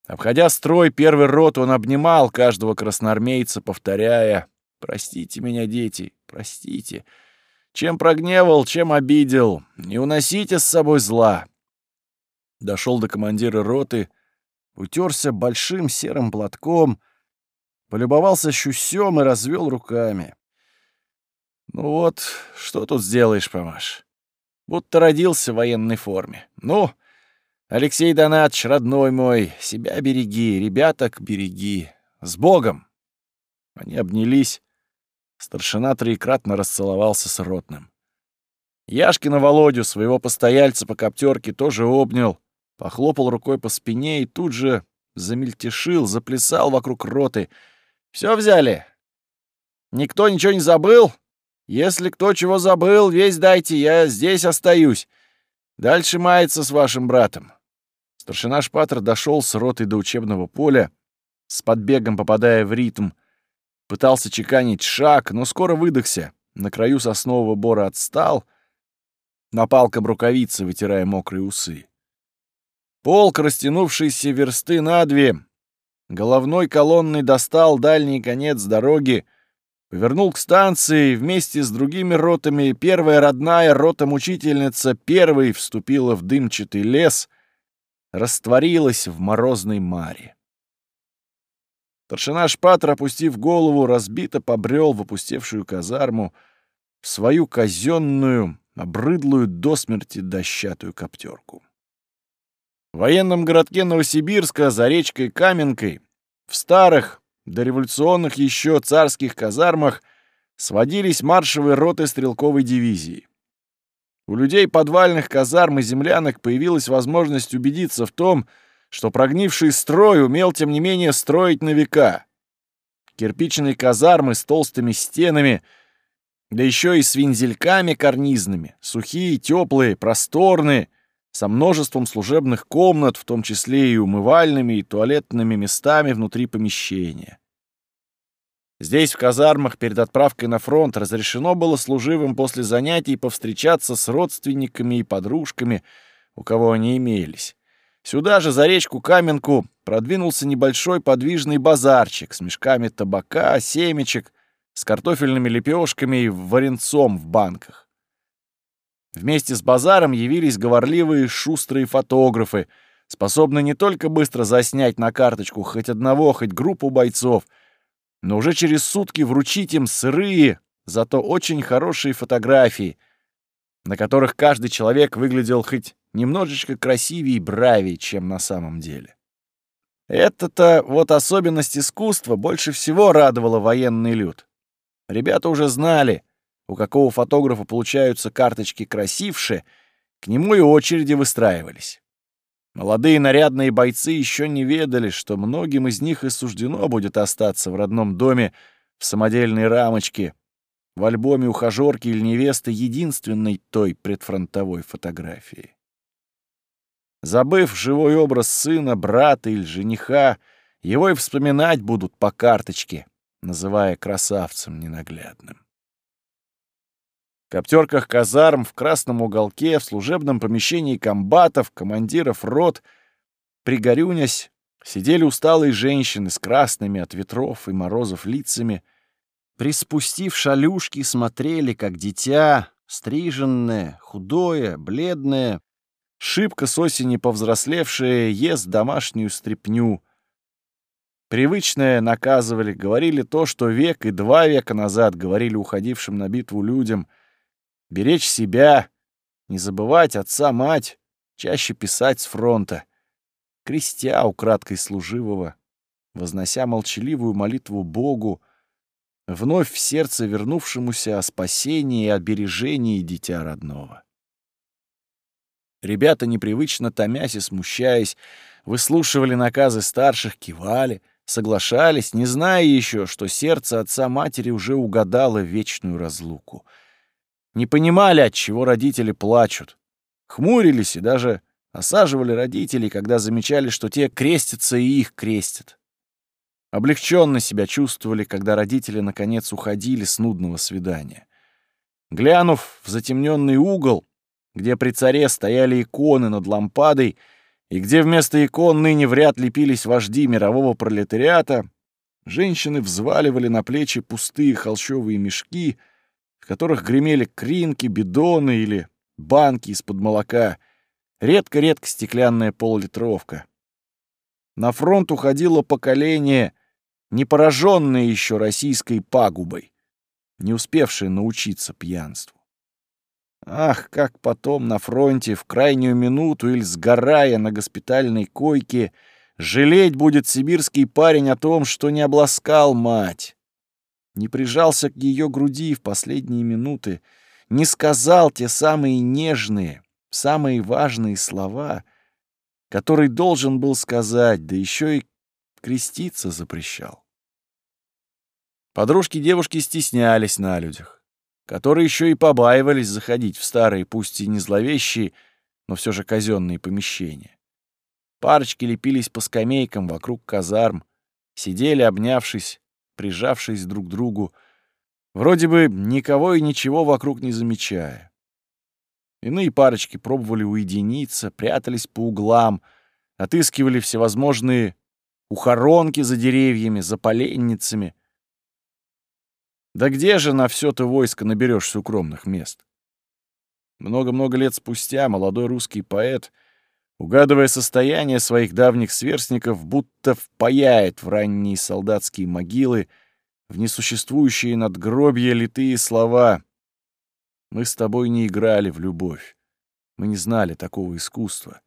Обходя строй, первый рот он обнимал каждого красноармейца, повторяя «Простите меня, дети, простите». Чем прогневал, чем обидел, не уносите с собой зла. Дошел до командира роты, утерся большим серым платком, полюбовался щусем и развел руками. Ну вот, что тут сделаешь, Памаш? Будто родился в военной форме. Ну, Алексей Донатович, родной мой, себя береги, ребяток береги. С Богом! Они обнялись, Старшина троекратно расцеловался с ротным. Яшкина Володю, своего постояльца по коптерке, тоже обнял, похлопал рукой по спине и тут же замельтешил, заплясал вокруг роты. Все взяли? Никто ничего не забыл? Если кто чего забыл, весь дайте, я здесь остаюсь. Дальше мается с вашим братом». Старшина Шпатер дошел с ротой до учебного поля, с подбегом попадая в ритм — Пытался чеканить шаг, но скоро выдохся. На краю соснового бора отстал, на палком рукавицы вытирая мокрые усы. Полк, растянувшийся версты на две, головной колонной достал дальний конец дороги, повернул к станции, вместе с другими ротами первая родная рота-мучительница первой вступила в дымчатый лес, растворилась в морозной маре. Старшина Шпатер, опустив голову, разбито побрел в опустевшую казарму, в свою казенную, обрыдлую до смерти дощатую коптерку. В военном городке Новосибирска за речкой Каменкой, в старых, дореволюционных еще царских казармах сводились маршевые роты стрелковой дивизии. У людей подвальных казарм и землянок появилась возможность убедиться в том, что прогнивший строй умел, тем не менее, строить на века. Кирпичные казармы с толстыми стенами, да еще и с вензельками карнизными, сухие, теплые, просторные, со множеством служебных комнат, в том числе и умывальными и туалетными местами внутри помещения. Здесь, в казармах, перед отправкой на фронт, разрешено было служивым после занятий повстречаться с родственниками и подружками, у кого они имелись. Сюда же, за речку Каменку, продвинулся небольшой подвижный базарчик с мешками табака, семечек, с картофельными лепешками и варенцом в банках. Вместе с базаром явились говорливые шустрые фотографы, способные не только быстро заснять на карточку хоть одного, хоть группу бойцов, но уже через сутки вручить им сырые, зато очень хорошие фотографии, на которых каждый человек выглядел хоть немножечко красивее и бравее, чем на самом деле. Это-то вот особенность искусства больше всего радовала военный люд. Ребята уже знали, у какого фотографа получаются карточки красивше, к нему и очереди выстраивались. Молодые нарядные бойцы еще не ведали, что многим из них и суждено будет остаться в родном доме в самодельной рамочке, в альбоме ухажерки или невесты единственной той предфронтовой фотографии. Забыв живой образ сына, брата или жениха, его и вспоминать будут по карточке, называя красавцем ненаглядным. Коптерках казарм, в красном уголке, в служебном помещении комбатов, командиров рот, пригорюнясь, сидели усталые женщины с красными от ветров и морозов лицами, приспустив шалюшки, смотрели, как дитя, стриженное, худое, бледное, Шибко с осени повзрослевшая ест домашнюю стряпню. Привычное наказывали, говорили то, что век и два века назад говорили уходившим на битву людям. Беречь себя, не забывать отца-мать, чаще писать с фронта, крестя украдкой служивого, вознося молчаливую молитву Богу, вновь в сердце вернувшемуся о спасении и обережении дитя родного. Ребята, непривычно томясь и смущаясь, выслушивали наказы старших, кивали, соглашались, не зная еще, что сердце отца-матери уже угадало вечную разлуку. Не понимали, от чего родители плачут. Хмурились и даже осаживали родителей, когда замечали, что те крестятся и их крестят. Облегченно себя чувствовали, когда родители наконец уходили с нудного свидания. Глянув в затемненный угол, где при царе стояли иконы над лампадой, и где вместо икон ныне вряд ли пились вожди мирового пролетариата, женщины взваливали на плечи пустые холщовые мешки, в которых гремели кринки, бидоны или банки из-под молока, редко-редко стеклянная поллитровка. На фронт уходило поколение, не пораженное еще российской пагубой, не успевшее научиться пьянству. Ах, как потом на фронте в крайнюю минуту или сгорая на госпитальной койке жалеть будет сибирский парень о том, что не обласкал мать, не прижался к ее груди в последние минуты, не сказал те самые нежные, самые важные слова, которые должен был сказать, да еще и креститься запрещал. Подружки девушки стеснялись на людях которые еще и побаивались заходить в старые, пусть и не зловещие, но все же казенные помещения. Парочки лепились по скамейкам вокруг казарм, сидели, обнявшись, прижавшись друг к другу, вроде бы никого и ничего вокруг не замечая. Иные парочки пробовали уединиться, прятались по углам, отыскивали всевозможные ухоронки за деревьями, за поленницами — да где же на все то войско наберешься укромных мест? Много-много лет спустя молодой русский поэт, угадывая состояние своих давних сверстников, будто впаяет в ранние солдатские могилы, в несуществующие надгробья литые слова «Мы с тобой не играли в любовь, мы не знали такого искусства.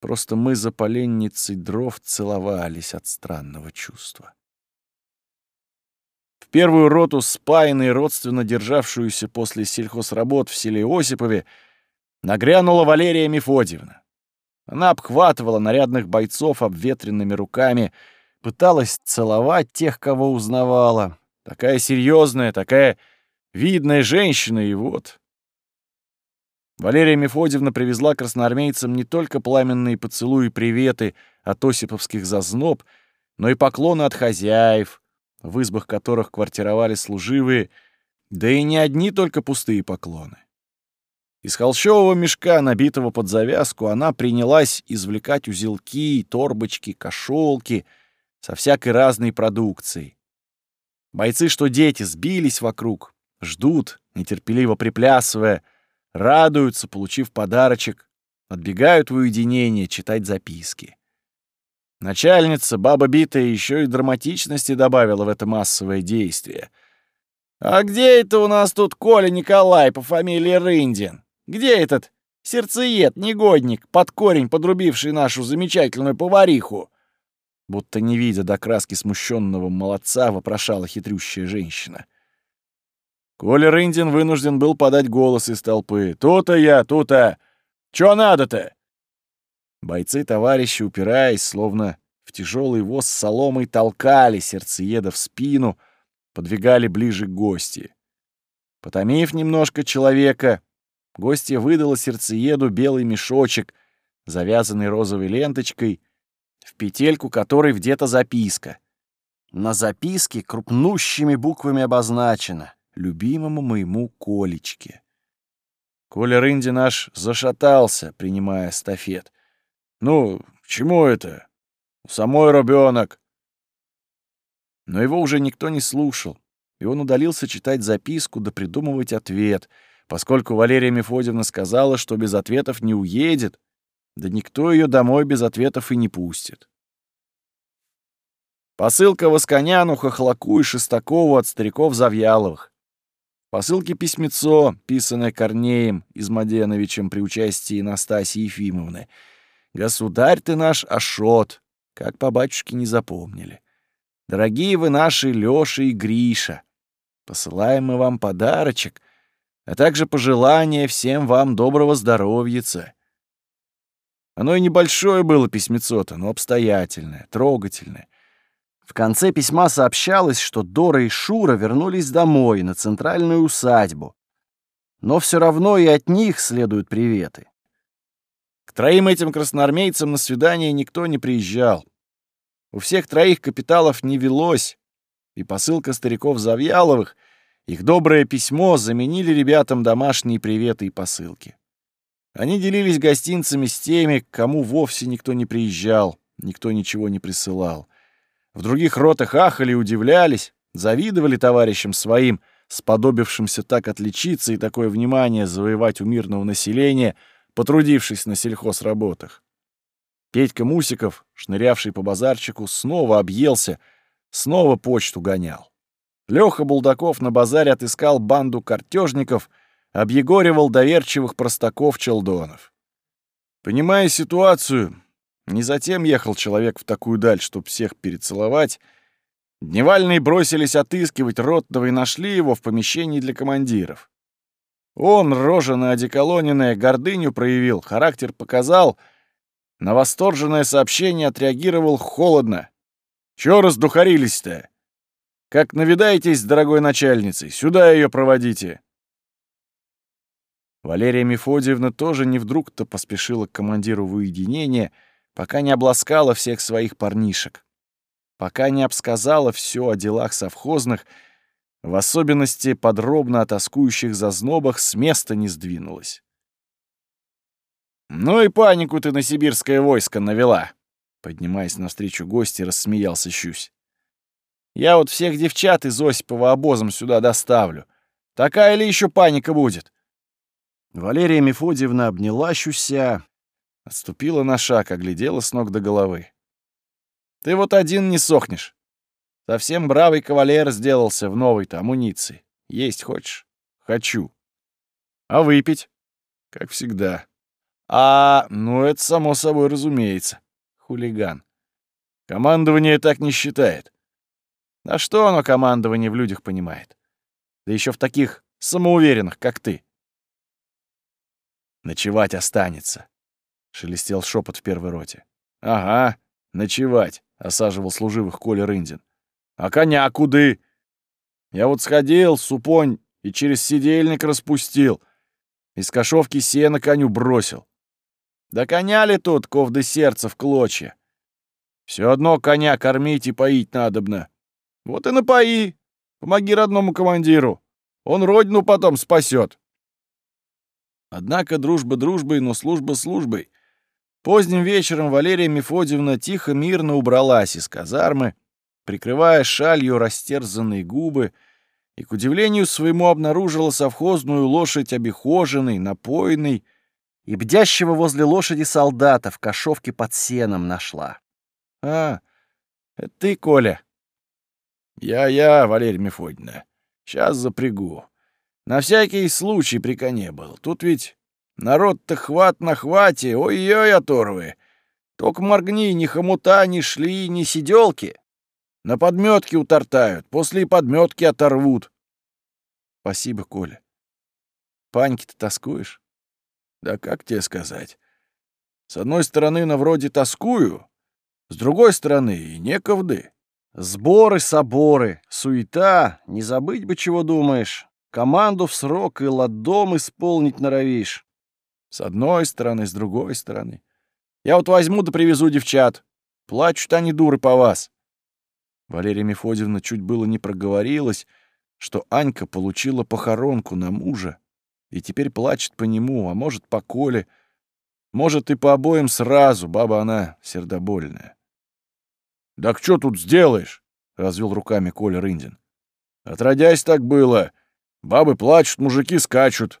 Просто мы за поленницей дров целовались от странного чувства» первую роту спаянной, родственно державшуюся после сельхозработ в селе Осипове, нагрянула Валерия Мефодьевна. Она обхватывала нарядных бойцов обветренными руками, пыталась целовать тех, кого узнавала. Такая серьезная, такая видная женщина, и вот... Валерия Мефодьевна привезла красноармейцам не только пламенные поцелуи и приветы от осиповских зазноб, но и поклоны от хозяев, в избах которых квартировали служивые, да и не одни только пустые поклоны. Из холщового мешка, набитого под завязку, она принялась извлекать узелки, торбочки, кошелки со всякой разной продукцией. Бойцы, что дети, сбились вокруг, ждут, нетерпеливо приплясывая, радуются, получив подарочек, отбегают в уединение читать записки. Начальница, баба битая, еще и драматичности добавила в это массовое действие. «А где это у нас тут Коля Николай по фамилии Рындин? Где этот сердцеед, негодник, под корень подрубивший нашу замечательную повариху?» Будто не видя до краски смущенного молодца, вопрошала хитрющая женщина. Коля Рындин вынужден был подать голос из толпы. «То-то я, то-то! Чё надо-то?» Бойцы товарищи, упираясь, словно в тяжелый воз с соломой, толкали сердцееда в спину, подвигали ближе к гости. Потомив немножко человека, гостья выдала сердцееду белый мешочек, завязанный розовой ленточкой, в петельку которой где-то записка. На записке крупнущими буквами обозначено «Любимому моему Колечке». Коля Рынди наш зашатался, принимая стафет. Ну, чему это? Самой ребенок. Но его уже никто не слушал, и он удалился читать записку да придумывать ответ, поскольку Валерия Мефодьевна сказала, что без ответов не уедет, да никто ее домой без ответов и не пустит. Посылка Восконяну, Хохлаку и Шестакову от стариков Завьяловых. посылке письмецо, писанное Корнеем Измаденовичем при участии Настасии Ефимовны. «Государь ты наш Ашот», как по батюшке не запомнили. «Дорогие вы наши Лёша и Гриша, посылаем мы вам подарочек, а также пожелания всем вам доброго здоровьица». Оно и небольшое было письмецо-то, но обстоятельное, трогательное. В конце письма сообщалось, что Дора и Шура вернулись домой, на центральную усадьбу. Но все равно и от них следуют приветы. К троим этим красноармейцам на свидание никто не приезжал. У всех троих капиталов не велось, и посылка стариков Завьяловых, их доброе письмо заменили ребятам домашние приветы и посылки. Они делились гостинцами с теми, к кому вовсе никто не приезжал, никто ничего не присылал. В других ротах ахали и удивлялись, завидовали товарищам своим, сподобившимся так отличиться и такое внимание завоевать у мирного населения, потрудившись на сельхозработах. Петька Мусиков, шнырявший по базарчику, снова объелся, снова почту гонял. Лёха Булдаков на базаре отыскал банду картежников, объегоривал доверчивых простаков-челдонов. Понимая ситуацию, не затем ехал человек в такую даль, чтоб всех перецеловать. Дневальные бросились отыскивать Ротного и нашли его в помещении для командиров. Он, рожа на одеколоненная, гордыню проявил, характер показал. На восторженное сообщение отреагировал холодно. «Чё раздухарились-то? Как навидаетесь с дорогой начальницей, сюда ее проводите!» Валерия Мефодиевна тоже не вдруг-то поспешила к командиру в уединение — пока не обласкала всех своих парнишек, пока не обсказала все о делах совхозных, в особенности подробно о тоскующих зазнобах с места не сдвинулась. «Ну и панику ты на сибирское войско навела!» Поднимаясь навстречу гости, рассмеялся Щусь. «Я вот всех девчат из Осипова обозом сюда доставлю. Такая ли еще паника будет?» Валерия Мефодьевна обняла Щуся, Отступила на шаг, оглядела с ног до головы. «Ты вот один не сохнешь. Совсем бравый кавалер сделался в новой-то амуниции. Есть хочешь?» «Хочу». «А выпить?» «Как всегда». «А, ну это само собой разумеется. Хулиган. Командование так не считает. А что оно, командование, в людях понимает? Да еще в таких самоуверенных, как ты. Ночевать останется. — шелестел шепот в первой роте. «Ага, ночевать», — осаживал служивых Коля Рындин. «А коня куды?» «Я вот сходил, супонь, и через сидельник распустил. Из кошовки сена коню бросил. Да коня ли тут, ковды сердца в клочья? Все одно коня кормить и поить надобно. Вот и напои. Помоги родному командиру. Он родину потом спасет. Однако дружба дружбой, но служба службой. Поздним вечером Валерия Мефодьевна тихо мирно убралась из казармы, прикрывая шалью растерзанные губы, и, к удивлению своему, обнаружила совхозную лошадь обихоженной, напоенной, и бдящего возле лошади солдата в кошовке под сеном нашла. «А, это ты, Коля?» «Я-я, Валерия Мефодьевна. Сейчас запрягу. На всякий случай при коне был. Тут ведь Народ-то хват на хвате, ой-ой, оторвы. Только моргни, ни хомута, ни шли, ни сиделки. На подметке утортают, после подметки оторвут. Спасибо, Коля. Паньки-то тоскуешь? Да как тебе сказать? С одной стороны, на вроде тоскую, с другой стороны, и нековды. Сборы, соборы, суета, не забыть бы, чего думаешь. Команду в срок и ладом исполнить норовишь. С одной стороны, с другой стороны. Я вот возьму да привезу девчат. Плачут они дуры по вас. Валерия Мефодьевна чуть было не проговорилась, что Анька получила похоронку на мужа и теперь плачет по нему, а может, по Коле, может, и по обоим сразу, баба она сердобольная. «Да что тут сделаешь?» — развел руками Коля Рындин. «Отродясь так было. Бабы плачут, мужики скачут.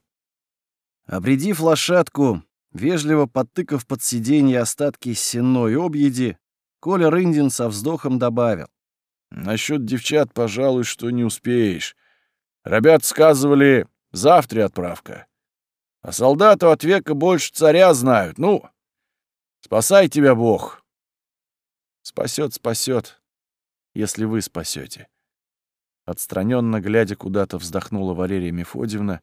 Обредив лошадку, вежливо подтыкав под сиденье остатки сенной объеди, Коля Рындин со вздохом добавил. «Насчет девчат, пожалуй, что не успеешь. Ребят сказывали, завтра отправка. А солдату от века больше царя знают. Ну, спасай тебя Бог. Спасет, спасет, если вы спасете. Отстраненно глядя куда-то, вздохнула Валерия Мефодьевна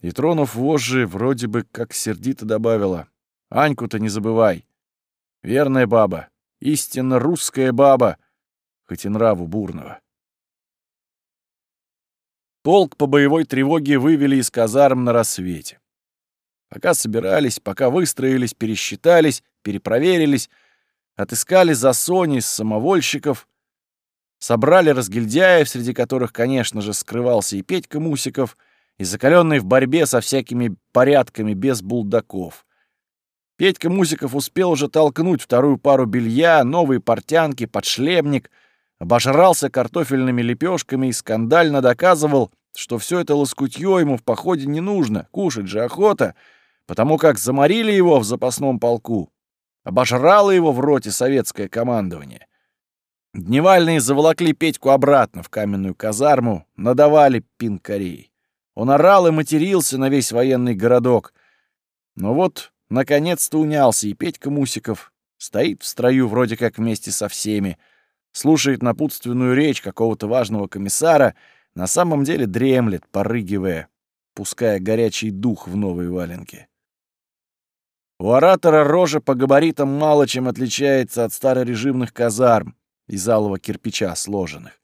и, тронув вожжи, вроде бы как сердито добавила. «Аньку-то не забывай. Верная баба, истинно русская баба, хоть и нраву бурного». Полк по боевой тревоге вывели из казарм на рассвете. Пока собирались, пока выстроились, пересчитались, перепроверились, отыскали за Сони самовольщиков, собрали разгильдяев, среди которых, конечно же, скрывался и Петька Мусиков, и закаленный в борьбе со всякими порядками без булдаков. Петька Мусиков успел уже толкнуть вторую пару белья, новые портянки, подшлемник, обожрался картофельными лепешками и скандально доказывал, что все это лоскутье ему в походе не нужно, кушать же охота — потому как заморили его в запасном полку, обожрало его в роте советское командование. Дневальные заволокли Петьку обратно в каменную казарму, надавали пинкарей. Он орал и матерился на весь военный городок. Но вот, наконец-то унялся, и Петька Мусиков стоит в строю вроде как вместе со всеми, слушает напутственную речь какого-то важного комиссара, на самом деле дремлет, порыгивая, пуская горячий дух в новые валенки. У оратора рожа по габаритам мало чем отличается от старорежимных казарм из алого кирпича сложенных.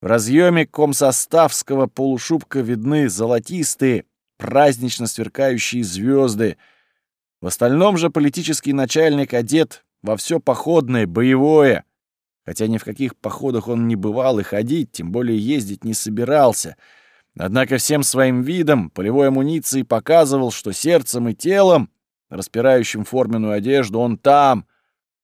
В разъеме комсоставского полушубка видны золотистые, празднично сверкающие звезды. В остальном же политический начальник одет во все походное, боевое, хотя ни в каких походах он не бывал и ходить, тем более ездить не собирался. Однако всем своим видом полевой амуниции показывал, что сердцем и телом распирающим форменную одежду, он там,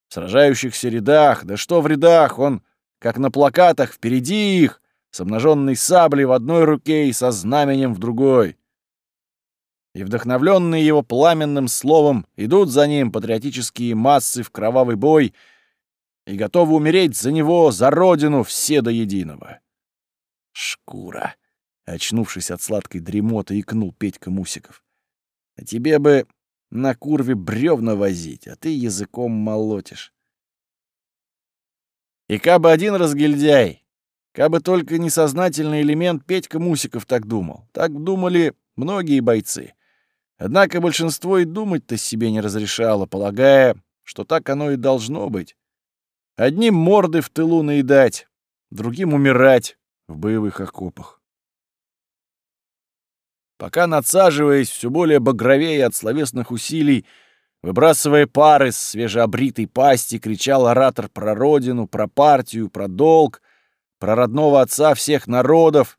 в сражающихся рядах, да что в рядах, он, как на плакатах, впереди их, с обнаженной саблей в одной руке и со знаменем в другой. И вдохновленные его пламенным словом идут за ним патриотические массы в кровавый бой и готовы умереть за него, за родину, все до единого. Шкура! Очнувшись от сладкой дремоты, икнул Петька Мусиков. А тебе бы на курве бревна возить, а ты языком молотишь. И кабы один разгильдяй, кабы только несознательный элемент Петька Мусиков так думал. Так думали многие бойцы. Однако большинство и думать-то себе не разрешало, полагая, что так оно и должно быть. Одним морды в тылу наедать, другим умирать в боевых окопах. Пока надсаживаясь все более багровее от словесных усилий, выбрасывая пары с свежеобритой пасти, кричал оратор про родину, про партию, про долг, про родного отца всех народов,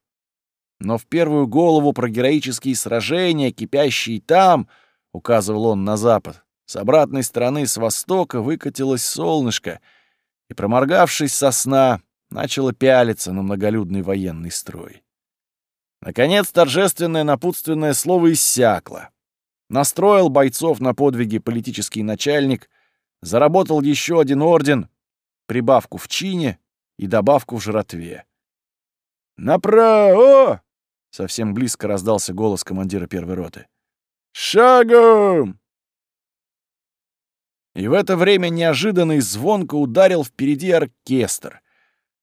но в первую голову про героические сражения, кипящие там, указывал он на запад, с обратной стороны, с востока, выкатилось солнышко, и, проморгавшись со сна, начало пялиться на многолюдный военный строй. Наконец, торжественное напутственное слово иссякло. Настроил бойцов на подвиги политический начальник, заработал еще один орден, прибавку в чине и добавку в жратве. «Направо!» — совсем близко раздался голос командира первой роты. «Шагом!» И в это время неожиданный звонко ударил впереди оркестр.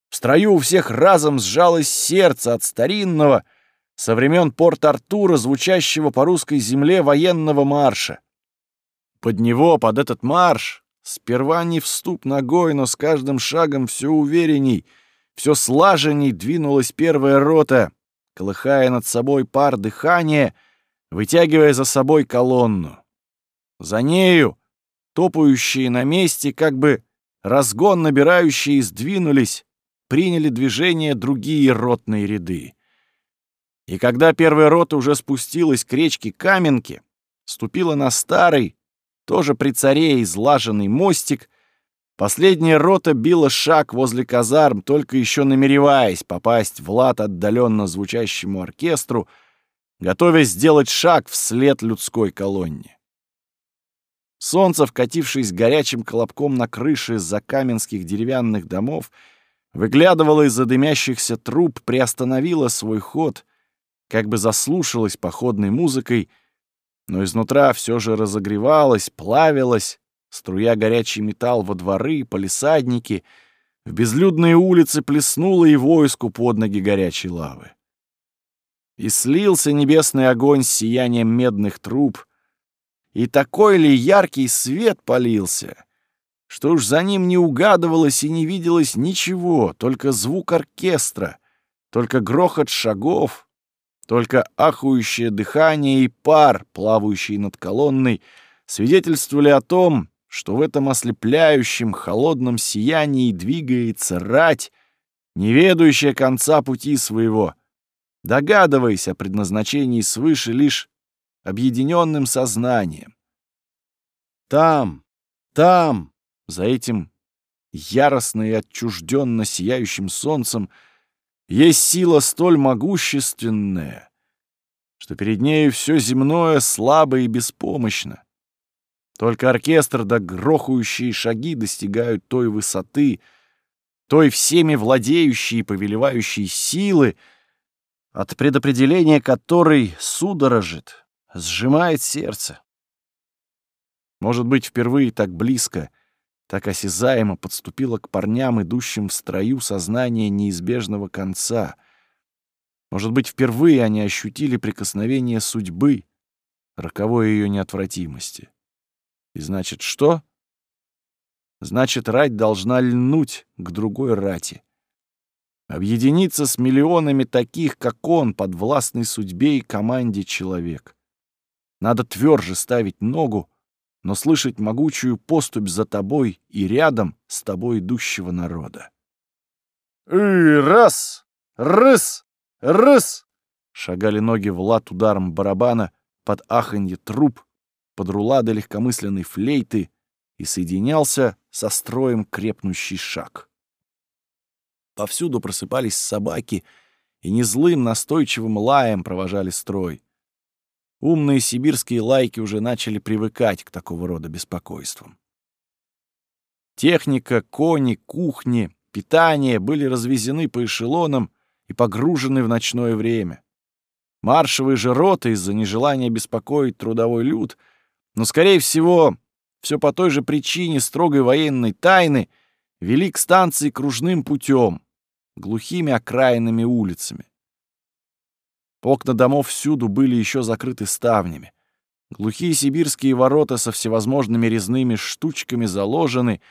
В строю у всех разом сжалось сердце от старинного — со времен Порт-Артура, звучащего по русской земле военного марша. Под него, под этот марш, сперва не вступ ногой, но с каждым шагом все уверенней, все слаженней двинулась первая рота, колыхая над собой пар дыхания, вытягивая за собой колонну. За нею, топающие на месте, как бы разгон набирающие, сдвинулись, приняли движение другие ротные ряды. И когда первая рота уже спустилась к речке Каменки, ступила на старый, тоже при царе излаженный мостик, последняя рота била шаг возле казарм, только еще намереваясь попасть в лад отдаленно звучащему оркестру, готовясь сделать шаг вслед людской колонне. Солнце, вкатившись горячим колобком на крыши закаменских деревянных домов, выглядывала из-за дымящихся труб, приостановила свой ход, как бы заслушалась походной музыкой, но изнутра все же разогревалась, плавилась, струя горячий металл во дворы, полисадники, в безлюдные улицы плеснула и войску под ноги горячей лавы. И слился небесный огонь с сиянием медных труб, и такой ли яркий свет полился, что уж за ним не угадывалось и не виделось ничего, только звук оркестра, только грохот шагов, только ахующее дыхание и пар, плавающий над колонной, свидетельствовали о том, что в этом ослепляющем холодном сиянии двигается рать, не ведающая конца пути своего, догадываясь о предназначении свыше лишь объединенным сознанием. Там, там, за этим яростно и отчужденно сияющим солнцем, есть сила столь могущественная, что перед нею все земное слабо и беспомощно. Только оркестр да грохающие шаги достигают той высоты, той всеми владеющей и повелевающей силы, от предопределения которой судорожит, сжимает сердце. Может быть, впервые так близко, так осязаемо подступило к парням, идущим в строю сознание неизбежного конца. Может быть, впервые они ощутили прикосновение судьбы, роковой ее неотвратимости. И значит, что? Значит, рать должна льнуть к другой рати. Объединиться с миллионами таких, как он, под властной судьбе и команде человек. Надо тверже ставить ногу, но слышать могучую поступь за тобой и рядом с тобой идущего народа. «И раз! Рыс! Рыс!» Шагали ноги в лад ударом барабана под аханье труп, под рулады легкомысленной флейты и соединялся со строем крепнущий шаг. Повсюду просыпались собаки и незлым настойчивым лаем провожали строй. Умные сибирские лайки уже начали привыкать к такого рода беспокойствам. Техника, кони, кухни, питание были развезены по эшелонам и погружены в ночное время. Маршевые же роты из-за нежелания беспокоить трудовой люд, но, скорее всего, все по той же причине строгой военной тайны, вели к станции кружным путем, глухими окраинными улицами. Окна домов всюду были еще закрыты ставнями. Глухие сибирские ворота со всевозможными резными штучками заложены,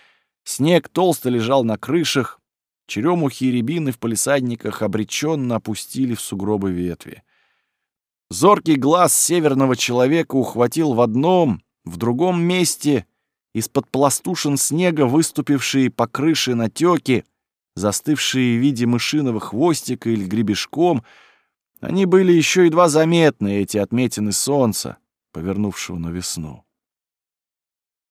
снег толсто лежал на крышах, черемухи и рябины в палисадниках обреченно опустили в сугробы ветви. Зоркий глаз северного человека ухватил в одном, в другом месте из-под пластушин снега выступившие по крыше натеки, застывшие в виде мышиного хвостика или гребешком — они были еще едва заметны, эти отметины солнца, повернувшего на весну.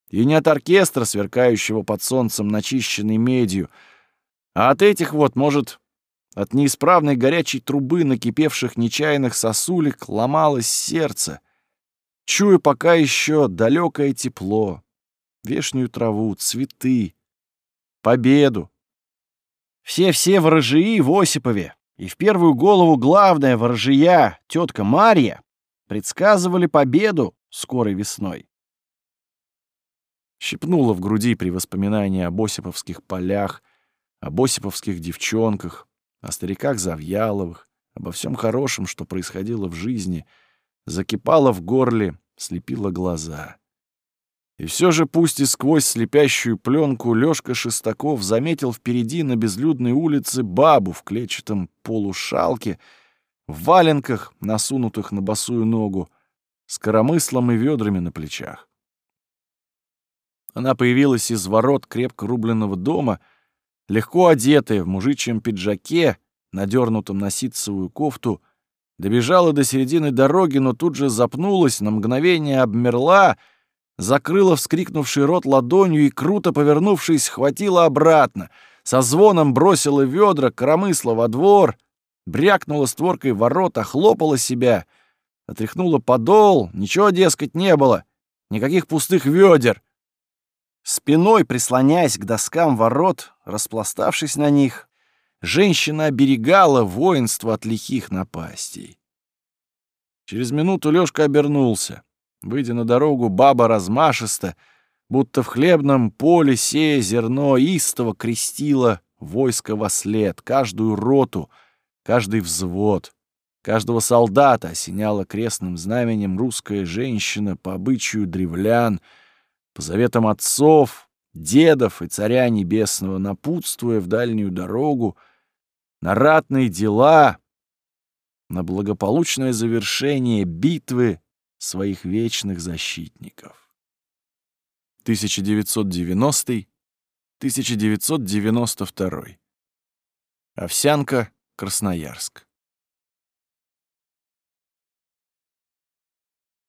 И не от оркестра, сверкающего под солнцем начищенной медью, а от этих вот, может, от неисправной горячей трубы накипевших нечаянных сосулек ломалось сердце, чуя пока еще далекое тепло, вешнюю траву, цветы, победу. Все-все ворожии в Осипове, и в первую голову главная ворожья, тетка Марья, предсказывали победу скорой весной. Щипнуло в груди при воспоминании об осиповских полях, об осиповских девчонках, о стариках Завьяловых, обо всем хорошем, что происходило в жизни, закипало в горле, слепило глаза. И все же, пусть и сквозь слепящую пленку, Лёшка Шестаков заметил впереди на безлюдной улице бабу в клетчатом полушалке, в валенках, насунутых на босую ногу, с коромыслом и ведрами на плечах. Она появилась из ворот крепко рубленного дома, легко одетая в мужичьем пиджаке, надернутом на ситцевую кофту, добежала до середины дороги, но тут же запнулась, на мгновение обмерла — закрыла вскрикнувший рот ладонью и, круто повернувшись, хватила обратно, со звоном бросила ведра, коромысла во двор, брякнула створкой ворота, хлопала себя, отряхнула подол, ничего, дескать, не было, никаких пустых ведер. Спиной, прислоняясь к доскам ворот, распластавшись на них, женщина оберегала воинство от лихих напастей. Через минуту Лёшка обернулся. Выйдя на дорогу, баба размашисто, будто в хлебном поле сея зерно, истово крестила войско во след, каждую роту, каждый взвод, каждого солдата осеняла крестным знаменем русская женщина по обычаю древлян, по заветам отцов, дедов и царя небесного, напутствуя в дальнюю дорогу, на ратные дела, на благополучное завершение битвы своих вечных защитников. 1990-1992. Овсянка, Красноярск.